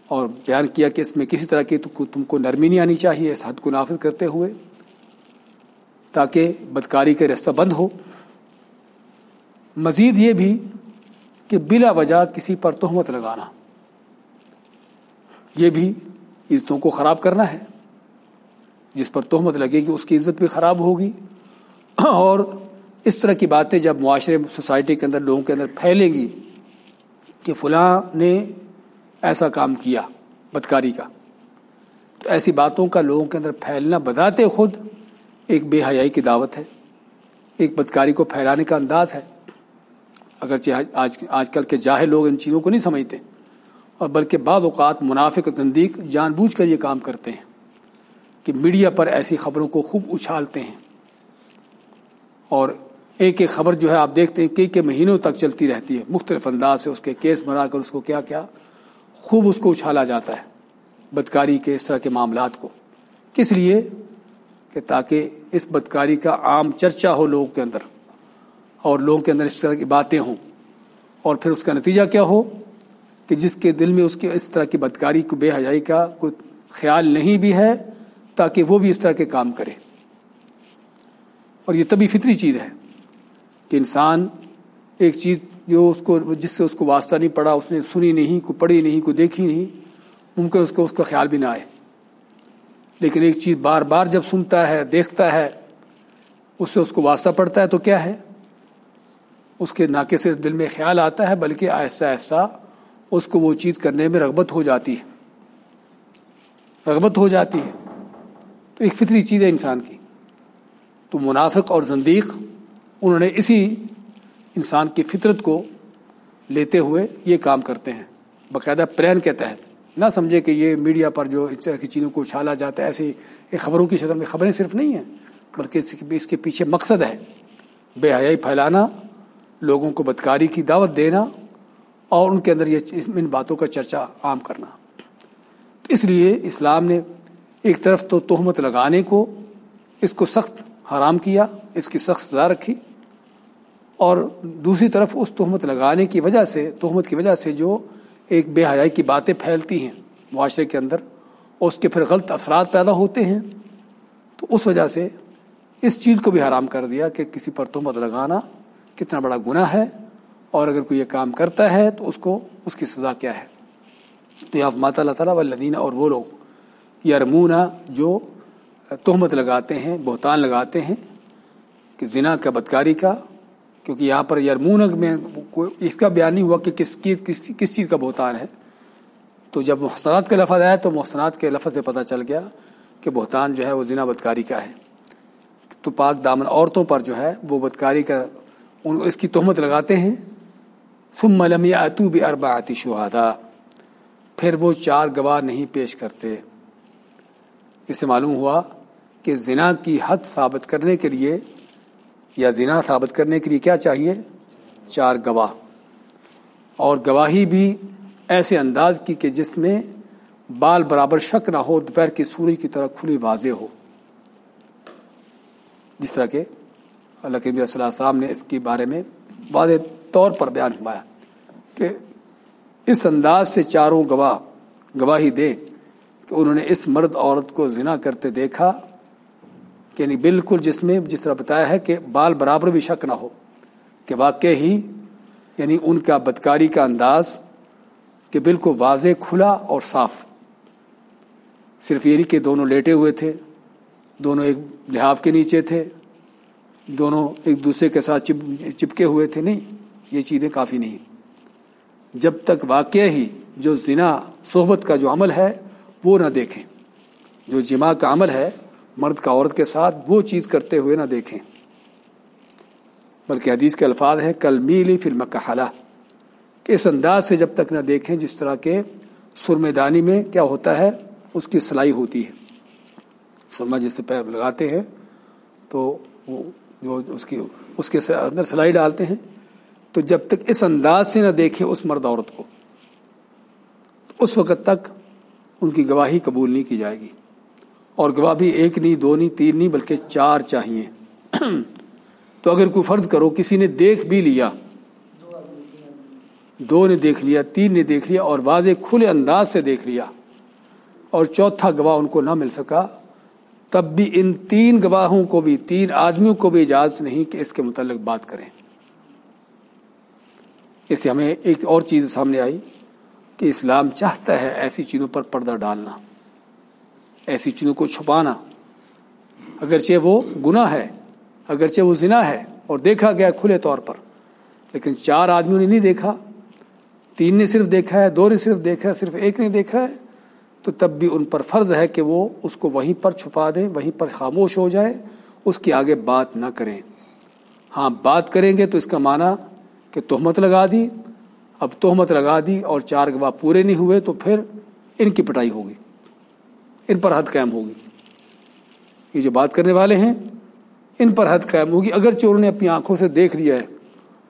اور بیان کیا کہ اس میں کسی طرح کی تم کو نرمی نہیں آنی چاہیے، اس حد کو نافذ کرتے ہوئے۔ تاکہ بدکاری کا رستہ بند ہو۔ مزید یہ بھی کہ بلا وجہ کسی پر تہمت لگانا۔ یہ بھی عزتوں کو خراب کرنا ہے۔ جس پر تہمت لگے گی اس کی عزت بھی خراب ہوگی۔ اور اس طرح کی باتیں جب معاشرے سوسائٹی کے اندر لوگوں کے اندر پھیلیں گی کہ فلاں نے ایسا کام کیا بدکاری کا، تو ایسی باتوں کا لوگوں کے اندر پھیلنا بتاتے خود۔ ایک بے حیائی کی دعوت ہے، ایک بدکاری کو پھیلانے کا انداز ہے۔ اگرچہ آج آج کل کے جاہے لوگ ان چیزوں کو نہیں سمجھتے، اور بلکہ بعض اوقات منافق زندیق جان بوجھ کر یہ کام کرتے ہیں کہ میڈیا پر ایسی خبروں کو خوب اچھالتے ہیں۔ اور ایک ایک خبر جو ہے آپ دیکھتے ہیں، کئی کئی مہینوں تک چلتی رہتی ہے۔ مختلف انداز سے اس کے کیس بنا کر اس کو کیا کیا خوب اس کو اچھالا جاتا ہے، بدکاری کے اس طرح کے معاملات کو۔ کس لیے؟ کہ تاکہ اس بدکاری کا عام چرچا ہو لوگوں کے اندر اور لوگوں کے اندر اس طرح کی باتیں ہوں اور پھر اس کا نتیجہ کیا ہو کہ جس کے دل میں اس کے اس طرح کی بدکاری کو بے حیائی کا کوئی خیال نہیں بھی ہے تاکہ وہ بھی اس طرح کے کام کرے اور یہ تبھی فطری چیز ہے کہ انسان ایک چیز جو اس کو جس سے اس کو واسطہ نہیں پڑا، اس نے سنی نہیں، کو پڑھی نہیں، کو دیکھی نہیں، ممکن اس کو اس کا خیال بھی نہ آئے۔ لیکن ایک چیز بار بار جب سنتا ہے، دیکھتا ہے، اس سے اس کو واسطہ پڑتا ہے تو کیا ہے؟ اس کے نہ کہ صرف دل میں خیال آتا ہے، بلکہ آہستہ آہستہ اس کو وہ چیز کرنے میں رغبت ہو جاتی ہے۔ رغبت ہو جاتی ہے۔ تو ایک فطری چیز ہے انسان کی۔ تو منافق اور زندیق، انہوں نے اسی انسان کی فطرت کو لیتے ہوئے یہ کام کرتے ہیں۔ باقاعدہ پلان کے تحت۔ نہ سمجھے کہ یہ میڈیا پر جو اس طرح کی چیزوں کو اچھالا جاتا ہے، ایسی خبروں کی شکل میں خبریں صرف نہیں ہیں، بلکہ اس کے پیچھے مقصد ہے۔ بے حیائی پھیلانا، لوگوں کو بدکاری کی دعوت دینا اور ان کے اندر یہ ان باتوں کا چرچا عام کرنا۔ تو اس لیے اسلام نے ایک طرف تو تہمت لگانے کو، اس کو سخت حرام کیا، اس کی سخت سزا رکھی، اور دوسری طرف اس تہمت لگانے کی وجہ سے تہمت کی وجہ سے جو ایک بے حیائی کی باتیں پھیلتی ہیں معاشرے کے اندر اور اس کے پھر غلط اثرات پیدا ہوتے ہیں۔ تو اس وجہ سے اس چیز کو بھی حرام کر دیا کہ کسی پر تہمت لگانا کتنا بڑا گناہ ہے اور اگر کوئی یہ کام کرتا ہے تو اس کو اس کی سزا کیا ہے۔ تو یہ ماتا اللہ تعالیٰ والدینہ اور وہ لوگ یارمونہ جو تہمت لگاتے ہیں، بہتان لگاتے ہیں کہ زنا کا بدکاری کا کیونکہ یہاں پر یرمونگ میں اس کا بیان نہیں ہوا کہ کس کس کس چیز کا بہتان ہے۔ تو جب محسنات کا لفظ آیا تو محسنات کے لفظ سے پتہ چل گیا کہ بہتان جو ہے وہ زنا بدکاری کا ہے۔ تو پاک دامن عورتوں پر جو ہے وہ بدکاری کا ان اس کی تہمت لگاتے ہیں۔ سم ملم اتو بھی اربا آتی شہادا پھر وہ چار گواہ نہیں پیش کرتے۔ اس سے معلوم ہوا کہ زنا کی حد ثابت کرنے کے لیے یا زنا ثابت کرنے کے لیے کیا چاہیے؟ چار گواہ۔ اور گواہی بھی ایسے انداز کی کہ جس میں بال برابر شک نہ ہو، دوپہر کی سورج کی طرح کھلی واضح ہو۔ جس طرح کے اللہ کے صلی اللہ السلام نے اس کے بارے میں واضح طور پر بیان فرمایا کہ اس انداز سے چاروں گواہ گواہی دیں کہ انہوں نے اس مرد عورت کو زنا کرتے دیکھا یعنی بالکل جس میں جس طرح بتایا ہے کہ بال برابر بھی شک نہ ہو، کہ واقع ہی یعنی ان کا بدکاری کا انداز کہ بالکل واضح، کھلا اور صاف۔ صرف یہ نہیں کہ دونوں لیٹے ہوئے تھے، دونوں ایک لحاف کے نیچے تھے، دونوں ایک دوسرے کے ساتھ چپ، چپکے ہوئے تھے۔ نہیں، یہ چیزیں کافی نہیں۔ جب تک واقع ہی جو زنا، صحبت کا جو عمل ہے، وہ نہ دیکھیں۔ جو جمع کا عمل ہے مرد کا عورت کے ساتھ وہ چیز کرتے ہوئے نہ دیکھیں۔ بلکہ حدیث کے الفاظ ہیں، کل میلی فلم کا کہ اس انداز سے جب تک نہ دیکھیں جس طرح کے سرمے دانی میں کیا ہوتا ہے، اس کی سلائی ہوتی ہے۔ سرما جس سے پیر لگاتے ہیں، تو وہ جو اس کی، اس کے اندر سلائی ڈالتے ہیں۔ تو جب تک اس انداز سے نہ دیکھیں اس مرد عورت کو اس وقت تک ان کی گواہی قبول نہیں کی جائے گی۔ اور گواہ بھی ایک نہیں دو نہیں تین نہیں بلکہ چار چاہیے۔ تو اگر کوئی فرض کرو، کسی نے دیکھ بھی لیا، دو نے دیکھ لیا، تین نے دیکھ لیا، اور واضح کھلے انداز سے دیکھ لیا، اور چوتھا گواہ ان کو نہ مل سکا، تب بھی ان تین گواہوں کو بھی، تین آدمیوں کو بھی اجازت نہیں کہ اس کے متعلق بات کریں۔ اس سے ہمیں ایک اور چیز سامنے آئی کہ اسلام چاہتا ہے ایسی چیزوں پر پردہ ڈالنا۔ ایسی چیزوں کو چھپانا۔ اگرچہ وہ گناہ ہے، اگرچہ وہ زنا ہے اور دیکھا گیا کھلے طور پر، لیکن چار آدمیوں نے نہیں دیکھا۔ تین نے صرف دیکھا ہے، دو نے صرف دیکھا ہے، صرف ایک نے دیکھا ہے۔ تو تب بھی ان پر فرض ہے کہ وہ اس کو وہیں پر چھپا دیں، وہیں پر خاموش ہو جائے اس کی آگے بات نہ کریں۔ ہاں بات کریں گے تو اس کا معنی کہ تہمت لگا دی۔ اب تہمت لگا دی اور چار گواہ پورے نہیں ہوئے تو پھر ان کی پٹائی ہوگی۔ ان پر حد قائم ہوگی۔ یہ جو بات کرنے والے ہیں، ان پر حد قائم ہوگی۔ اگر چور نے اپنی آنکھوں سے دیکھ لیا ہے،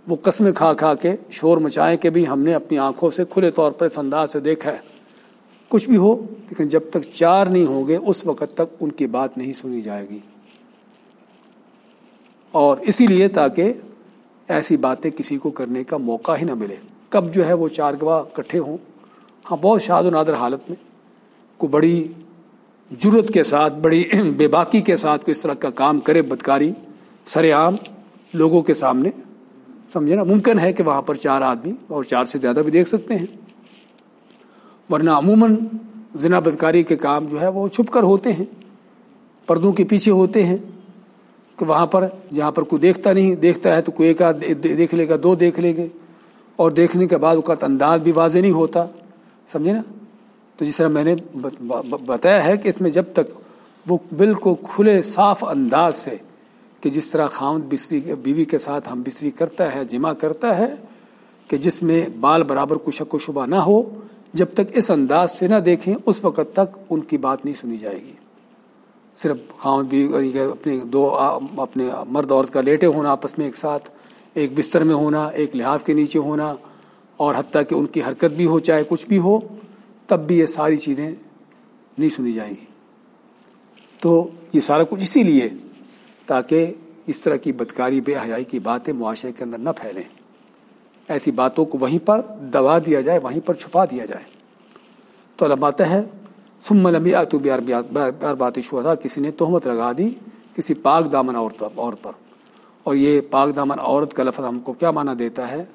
وہ قسمیں کھا کھا کے شور مچائیں کہ بھی ہم نے اپنی آنکھوں سے کھلے طور پر اس انداز سے دیکھا ہے۔ کچھ بھی ہو، لیکن جب تک چار نہیں ہوں گے، اس وقت تک ان کی بات نہیں سنی جائے گی۔ اور اسی لیے تاکہ ایسی باتیں کسی کو کرنے کا موقع ہی نہ ملے۔ کب جو ہے وہ چار گواہ کٹھے ہوں۔ ہاں بہت شاد و نادر حالت میں کو بڑی جرت کے ساتھ، بڑی *clears throat* بے باکی کے ساتھ کوئی اس طرح کا کام کرے بدکاری سر عام لوگوں کے سامنے، سمجھے نا؟ ممکن ہے کہ وہاں پر چار آدمی اور چار سے زیادہ بھی دیکھ سکتے ہیں۔ ورنہ عموماً ذنا بدکاری کے کام جو ہے وہ چھپ کر ہوتے ہیں، پردوں کے پیچھے ہوتے ہیں، کہ وہاں پر جہاں پر کوئی دیکھتا نہیں، دیکھتا ہے تو کوئی ایک دیکھ لے گا، دو دیکھ لے گے، اور دیکھنے کے بعد اوقات انداز بھی واضح نہیں ہوتا، سمجھے نا؟ تو جس طرح میں نے بتایا ہے کہ اس میں جب تک وہ بالکل کھلے صاف انداز سے کہ جس طرح خامد بستری بیوی کے ساتھ ہم بستری کرتا ہے، جمع کرتا ہے، کہ جس میں بال برابر کچھ شک و شبہ نہ ہو، جب تک اس انداز سے نہ دیکھیں، اس وقت تک ان کی بات نہیں سنی جائے گی۔ صرف خامد بیوی اپنے دو اپنے مرد عورت کا لیٹے ہونا، آپس میں ایک ساتھ، ایک بستر میں ہونا، ایک لحاظ کے نیچے ہونا، اور حتیٰ کہ ان کی حرکت بھی ہو، چاہے کچھ بھی ہو تب بھی یہ ساری چیزیں نہیں سنی جائیں گی۔ تو یہ سارا کچھ اسی لیے تاکہ اس طرح کی بدکاری، بے حیائی کی باتیں معاشرے کے اندر نہ پھیلیں۔ ایسی باتوں کو وہیں پر دبا دیا جائے، وہیں پر چھپا دیا جائے۔ تو علماتا ہے سم لمبی تو بیار بیار بات شہدا کسی نے تہمت لگا دی کسی پاک دامن عورت عورت پر۔ اور یہ پاک دامن عورت کا لفظ ہم کو کیا مانا دیتا ہے؟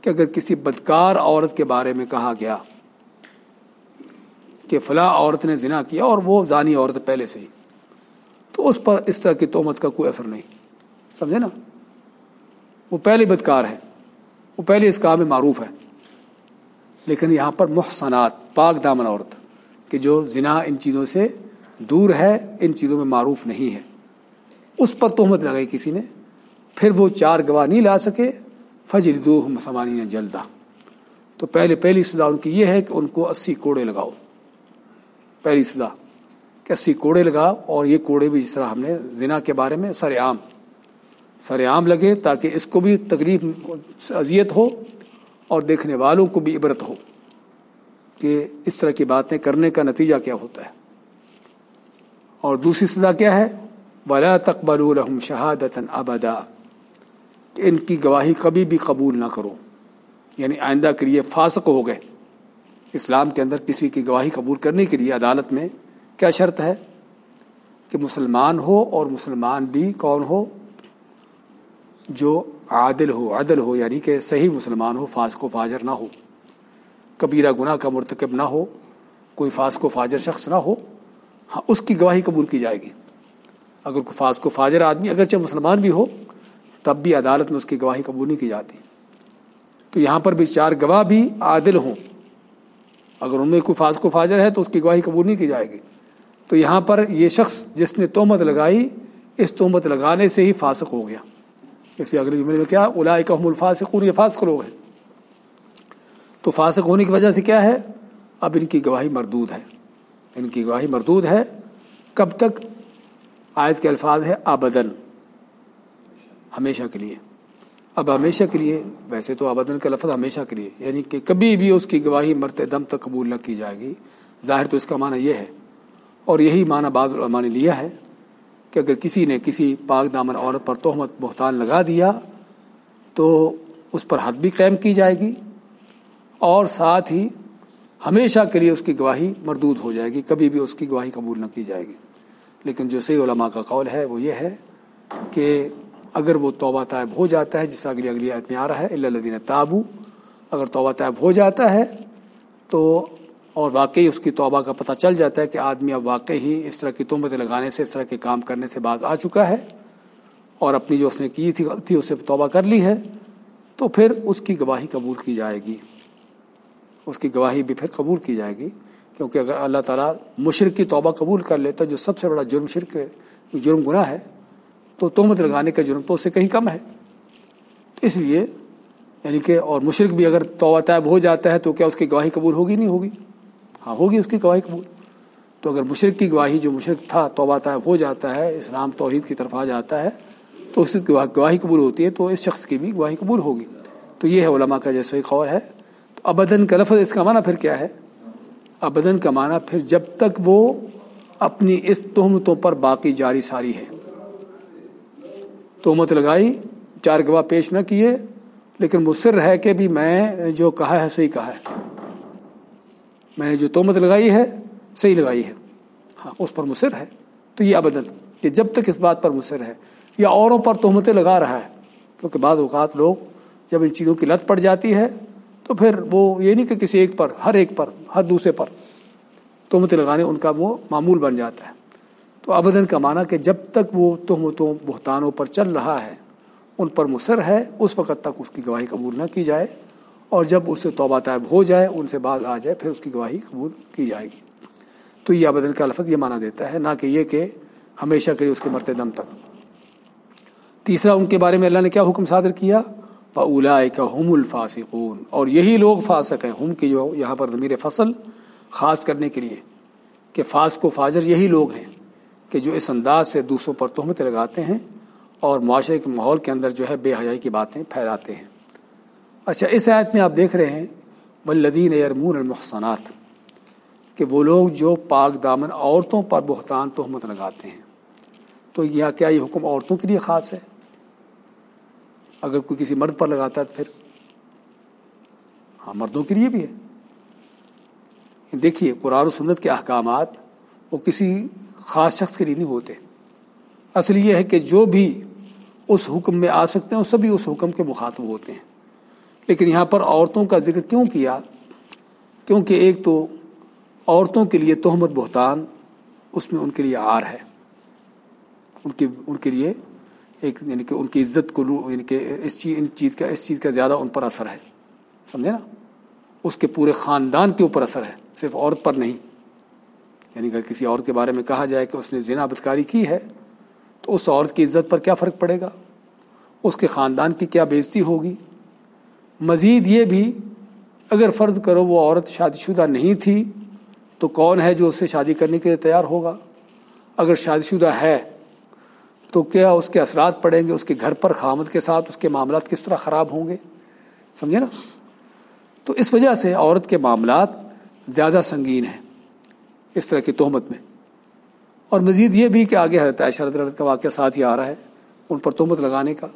کہ اگر کسی بدکار عورت کے بارے میں کہا گیا کہ فلاں عورت نے زنا کیا اور وہ زانی عورت پہلے سے ہی۔ تو اس پر اس طرح کی تومت کا کوئی اثر نہیں۔ سمجھے نا؟ وہ پہلے بدکار ہے۔ وہ پہلے اس کام میں معروف ہے۔ لیکن یہاں پر محسنات پاک دامن عورت، کہ جو زنا ان چیزوں سے دور ہے، ان چیزوں میں معروف نہیں ہے۔ اس پر تہمت لگائی کسی نے۔ پھر وہ چار گواہ نہیں لا سکے۔ فجر دو مسمانی نے جلدا۔ تو پہلے پہلی سزا ان کی یہ ہے کہ ان کو اسی کوڑے لگاؤ۔ پہلی سزا کہ اسی کوڑے لگا اور یہ کوڑے بھی جس طرح ہم نے زنا کے بارے میں سر عام سر عام لگے تاکہ اس کو بھی تکلیف اذیت ہو اور دیکھنے والوں کو بھی عبرت ہو کہ اس طرح کی باتیں کرنے کا نتیجہ کیا ہوتا ہے۔ اور دوسری سزا کیا ہے؟ بلا تقبل الحم شہادت ابدا کہ ان کی گواہی کبھی بھی قبول نہ کرو۔ یعنی آئندہ کے لیے فاسق ہو گئے۔ اسلام کے اندر کسی کی گواہی قبول کرنے کے لیے عدالت میں کیا شرط ہے؟ کہ مسلمان ہو اور مسلمان بھی کون ہو؟ جو عادل ہو، عدل ہو یعنی کہ صحیح مسلمان ہو، فاسق و فاجر نہ ہو۔ کبیرہ گناہ کا مرتکب نہ ہو، کوئی فاسق و فاجر شخص نہ ہو ہاں اس کی گواہی قبول کی جائے گی۔ اگر کوئی فاسق و فاجر آدمی اگرچہ مسلمان بھی ہو، تب بھی عدالت میں اس کی گواہی قبول نہیں کی جاتی۔ تو یہاں پر بھی چار گواہ بھی عادل ہوں۔ اگر ان میں کوئی فاسق و فاجر ہے تو اس کی گواہی قبول نہیں کی جائے گی۔ تو یہاں پر یہ شخص جس نے تومت لگائی، اس تومت لگانے سے ہی فاسق ہو گیا۔ اسی اگلے جملے میں کیا الا الفاسق یہ فاسق لوگ ہیں۔ تو فاسق ہونے کی وجہ سے کیا ہے؟ اب ان کی گواہی مردود ہے۔ ان کی گواہی مردود ہے۔ کب تک؟ آیت کے الفاظ ہے آبدن ہمیشہ کے لیے۔ اب ہمیشہ کے لیے، ویسے تو آبدن کا لفظ ہمیشہ کے لیے یعنی کہ کبھی بھی اس کی گواہی مرتے دم تک قبول نہ کی جائے گی۔ ظاہر تو اس کا معنی یہ ہے۔ اور یہی معنی بعض علماء نے لیا ہے کہ اگر کسی نے کسی پاک دامن عورت پر تہمت بہتان لگا دیا، تو اس پر حد بھی قائم کی جائے گی۔ اور ساتھ ہی ہمیشہ کے لیے اس کی گواہی مردود ہو جائے گی، کبھی بھی اس کی گواہی قبول نہ کی جائے گی۔ لیکن جو صحیح علماء کا قول ہے وہ یہ ہے کہ اگر وہ توبہ طائب ہو جاتا ہے، جس اگلی اگلی آیت میں آ رہا ہے اللہ الدین تابو اگر توبہ طائب ہو جاتا ہے تو اور واقعی اس کی توبہ کا پتہ چل جاتا ہے کہ آدمی اب واقعی ہی اس طرح کی تہمت لگانے سے، اس طرح کے کام کرنے سے باز آ چکا ہے اور اپنی جو اس نے کی تھی، غلطی اسے توبہ کر لی ہے، تو پھر اس کی گواہی قبول کی جائے گی۔ اس کی گواہی بھی پھر قبول کی جائے گی، کیونکہ اگر اللہ تعالیٰ مشرق کی توبہ قبول کر لیتا، جو سب سے بڑا جرم شرک جرم گناہ ہے تو تہمت لگانے کا جرم تو اس سے کہیں کم ہے۔ تو اس لیے یعنی کہ اور مشرق بھی اگر توبہ طائب ہو جاتا ہے تو کیا اس کی گواہی قبول ہوگی؟ نہیں ہوگی۔ ہاں ہوگی اس کی گواہی قبول۔ تو اگر مشرق کی گواہی جو مشرق تھا توبہ طائب ہو جاتا ہے، اسلام توحید کی طرف آ جاتا ہے، تو اس کی گواہی قبول ہوتی ہے تو اس شخص کی بھی گواہی قبول ہوگی۔ تو یہ ہے علماء کا جیسے خور ہے۔ تو ابدن کا لفظ، اس کا معنی پھر کیا ہے؟ ابدن کا معنی پھر جب تک وہ اپنی اس تہمتوں پر باقی جاری ساری ہے۔ تہمت لگائی، چار گواہ پیش نہ کیے، لیکن مصر ہے کہ بھی میں جو کہا ہے صحیح کہا ہے۔ میں نے جو تہمت لگائی ہے، صحیح لگائی ہے۔ ہاں اس پر مصر ہے۔ تو یہ ابدن کہ جب تک اس بات پر مصر ہے یا اوروں پر تہمتیں لگا رہا ہے، کیونکہ بعض اوقات لوگ جب ان چیزوں کی لت پڑ جاتی ہے، تو پھر وہ یہ نہیں کہ کسی ایک پر، ہر ایک پر، ہر دوسرے پر تہمتیں لگانے ان کا وہ معمول بن جاتا ہے۔ تو ابدن کا معنی کہ جب تک وہ تہمتوں بہتانوں پر چل رہا ہے، ان پر مصر ہے، اس وقت تک اس کی گواہی قبول نہ کی جائے اور جب اس سے توبہ طائب ہو جائے، ان سے بعض آ جائے، پھر اس کی گواہی قبول کی جائے گی۔ تو یہ ابدن کا لفظ یہ مانا دیتا ہے، نہ کہ یہ کہ ہمیشہ کے اس کے مرتے دم تک۔ تیسرا، ان کے بارے میں اللہ نے کیا حکم صادر کیا؟ اولا کا ہم الفاسقون۔ اور یہی لوگ فاسق ہیں، ہم کی جو یہاں پر ضمیر فصل خاص کرنے کے لیے کہ فاسق و فاجر یہی لوگ ہیں۔ کہ جو اس انداز سے دوسروں پر تہمت لگاتے ہیں اور معاشرے کے ماحول کے اندر جو ہے بے حیائی کی باتیں پھیلاتے ہیں۔ اچھا اس آیت میں آپ دیکھ رہے ہیں ولدین ارمون المحسنات کہ وہ لوگ جو پاک دامن عورتوں پر بہتان تہمت لگاتے ہیں۔ تو یہ کیا یہ حکم عورتوں کے لیے خاص ہے؟ اگر کوئی کسی مرد پر لگاتا ہے تو پھر؟ ہاں مردوں کے لیے بھی ہے۔ دیکھیے، قرآن و سنت کے احکامات، وہ کسی خاص شخص کے لیے نہیں ہوتے اصل یہ ہے کہ جو بھی اس حکم میں آ سکتے ہیں، وہ سبھی اس حکم کے مخاطب ہوتے ہیں۔ لیکن یہاں پر عورتوں کا ذکر کیوں کیا؟ کیونکہ ایک تو عورتوں کے لیے تہمت بہتان اس میں ان کے لیے آر ہے۔ ان کے ان کے لیے ایک یعنی کہ ان کی عزت کو یعنی کہ اس چیز، ان چیز کا، اس چیز کا زیادہ ان پر اثر ہے۔ سمجھے نا؟ اس کے پورے خاندان کے اوپر اثر ہے، صرف عورت پر نہیں۔ یعنی کہ کسی عورت کے بارے میں کہا جائے کہ اس نے زنا بدکاری کی ہے، تو اس عورت کی عزت پر کیا فرق پڑے گا؟ اس کے خاندان کی کیا بےزتی ہوگی؟ مزید یہ بھی، اگر فرض کرو وہ عورت شادی شدہ نہیں تھی، تو کون ہے جو اس سے شادی کرنے کے لیے تیار ہوگا؟ اگر شادی شدہ ہے، تو کیا اس کے اثرات پڑیں گے؟ اس کے گھر پر خامد کے ساتھ اس کے معاملات کس طرح خراب ہوں گے؟ سمجھے نا؟ تو اس وجہ سے عورت کے معاملات زیادہ سنگین ہیں۔ اس طرح کی تہمت میں۔ اور مزید یہ بھی کہ آگے حضرت عائشہ کا واقعہ ساتھ ہی آ رہا ہے ان پر تہمت لگانے کا۔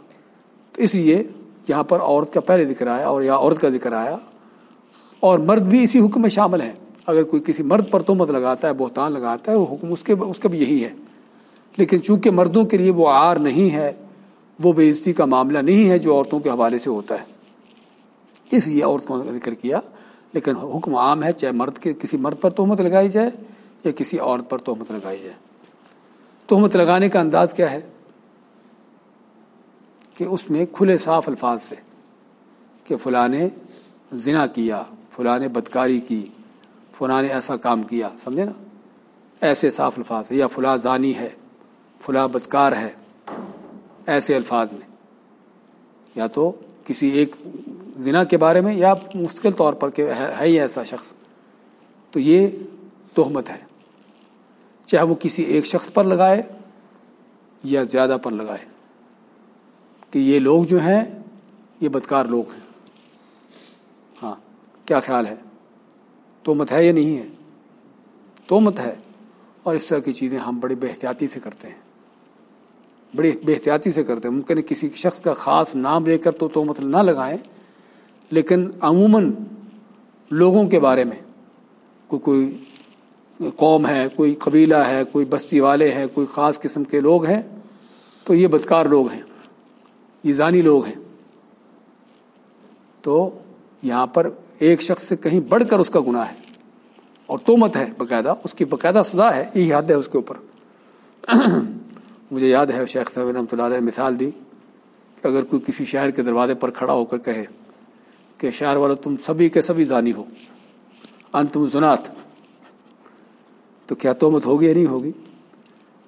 تو اس لیے یہاں پر عورت کا پہلے ذکر آیا اور یہاں عورت کا ذکر آیا۔ اور مرد بھی اسی حکم میں شامل ہیں۔ اگر کوئی کسی مرد پر تہمت لگاتا ہے، بہتان لگاتا ہے، وہ حکم اس کے، اس کا بھی یہی ہے۔ لیکن چونکہ مردوں کے لیے وہ آر نہیں ہے، وہ بے عزتی کا معاملہ نہیں ہے جو عورتوں کے حوالے سے ہوتا ہے۔ اس لیے عورت کو ذکر کیا۔ لیکن حکم عام ہے چاہے مرد کے کسی مرد پر تہمت لگائی جائے یا کسی عورت پر تہمت لگائی جائے۔ تہمت لگانے کا انداز کیا ہے؟ کہ اس میں کھلے صاف الفاظ سے کہ فلاں نے زنا کیا، فلاں نے بدکاری کی، فلاں نے ایسا کام کیا، سمجھے نا؟ ایسے صاف الفاظ یا فلاں زانی ہے، فلاں بدکار ہے، ایسے الفاظ میں۔ یا تو کسی ایک زنا کے بارے میں، یا مستقل طور پر کہ ہے ہی ایسا شخص۔ تو یہ تہمت ہے۔ چاہے وہ کسی ایک شخص پر لگائے یا زیادہ پر لگائے۔ کہ یہ لوگ جو ہیں، یہ بدکار لوگ ہیں۔ ہاں کیا خیال ہے؟ تومت ہے یا نہیں ہے؟ تومت ہے۔ اور اس طرح کی چیزیں ہم بڑی بے احتیاطی سے کرتے ہیں۔ بڑی بے احتیاطی سے کرتے ہیں۔ ممکن ہے کسی شخص کا خاص نام لے کر تو تو مطلب نہ لگائیں۔ لیکن عموماً لوگوں کے بارے میں، کوئی کوئی قوم ہے، کوئی قبیلہ ہے، کوئی بستی والے ہیں، کوئی خاص قسم کے لوگ ہیں، تو یہ بدکار لوگ ہیں، یہ ذانی لوگ ہیں۔ تو یہاں پر ایک شخص سے کہیں بڑھ کر اس کا گناہ ہے اور تو مت ہے باقاعدہ، اس کی باقاعدہ سزا ہے، یہی حد ہے اس کے اوپر۔ *clears throat* مجھے یاد ہے، شیخ صاحب رحمۃ اللہ علیہ مثال دی کہ اگر کوئی کسی شہر کے دروازے پر کھڑا ہو کر کہے کہ شہر والوں تم سبھی کے سبھی زانی ہو ان تم زنات۔ تو کیا تومت ہوگی یا نہیں ہوگی؟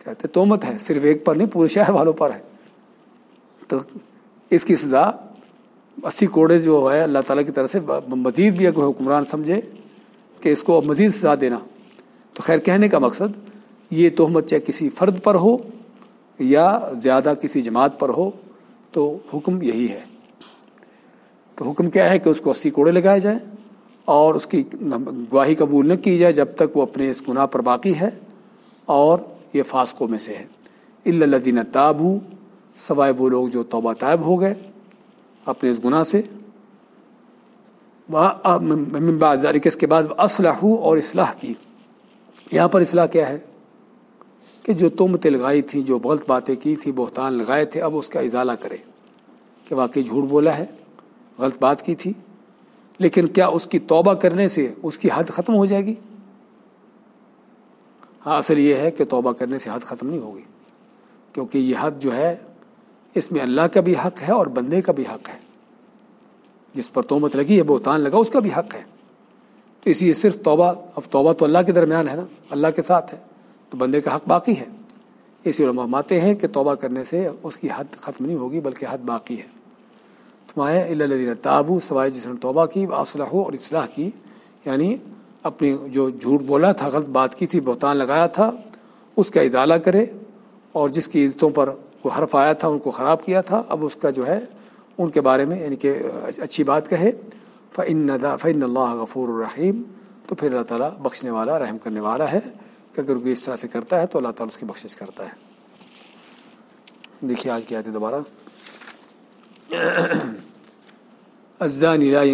کہتے تومت ہے، صرف ایک پر نہیں، پورے شہر والوں پر ہے۔ تو اس کی سزا اسی کوڑے جو ہے، اللہ تعالیٰ کی طرف سے مزید بھی اگر حکمران سمجھے کہ اس کو مزید سزا دینا۔ تو خیر، کہنے کا مقصد یہ تہمت چاہے کسی فرد پر ہو یا زیادہ کسی جماعت پر ہو، تو حکم یہی ہے۔ تو حکم کیا ہے کہ اس کو اسی کوڑے لگائے جائیں اور اس کی گواہی قبول نہ کی جائے جب تک وہ اپنے اس گناہ پر باقی ہے اور یہ فاسقوں میں سے ہے۔ اللہ تاب ہوں سوائے وہ لوگ جو توبہ طائب ہو گئے اپنے اس گناہ سے۔ اس کے بعد اسلح اور اصلاح کی۔ یہاں پر اصلاح کیا ہے کہ جو تم لگائی تھی، جو غلط باتیں کی تھی، بہتان لگائے تھے، اب اس کا ازالہ کرے کہ واقعی جھوٹ بولا ہے۔ غلط بات کی تھی، لیکن کیا اس کی توبہ کرنے سے اس کی حد ختم ہو جائے گی؟ ہاں اصل یہ ہے کہ توبہ کرنے سے حد ختم نہیں ہوگی، کیونکہ یہ حد جو ہے، اس میں اللہ کا بھی حق ہے اور بندے کا بھی حق ہے۔ جس پر تومت لگی ہے، بہتان لگا، اس کا بھی حق ہے۔ تو اس لیے صرف توبہ، اب توبہ تو اللہ کے درمیان ہے نا، اللہ کے ساتھ ہے، تو بندے کا حق باقی ہے۔ اسی علماء ماتے ہیں کہ توبہ کرنے سے اس کی حد ختم نہیں ہوگی، بلکہ حد باقی ہے۔ تمہیں اللہ تابو سوائے جس نے توبہ کی اسلح اور اصلاح کی۔ یعنی اپنی جو جھوٹ بولا تھا، غلط بات کی تھی، بہتان لگایا تھا، اس کا ازالہ کرے۔ اور جس کی عزتوں پر وہ حرف آیا تھا، ان کو خراب کیا تھا، اب اس کا جو ہے، ان کے بارے میں یعنی کہ اچھی بات کہے۔ فعن ندا فعن اللہ غفور الرحیم تو پھر اللہ تعالیٰ بخشنے والا، رحم کرنے والا ہے۔ کہ اگر کوئی اس طرح سے کرتا ہے، تو اللہ تعالیٰ اس کی بخشش کرتا ہے۔ دیکھیے آج کی آتی دوبارہ۔ لا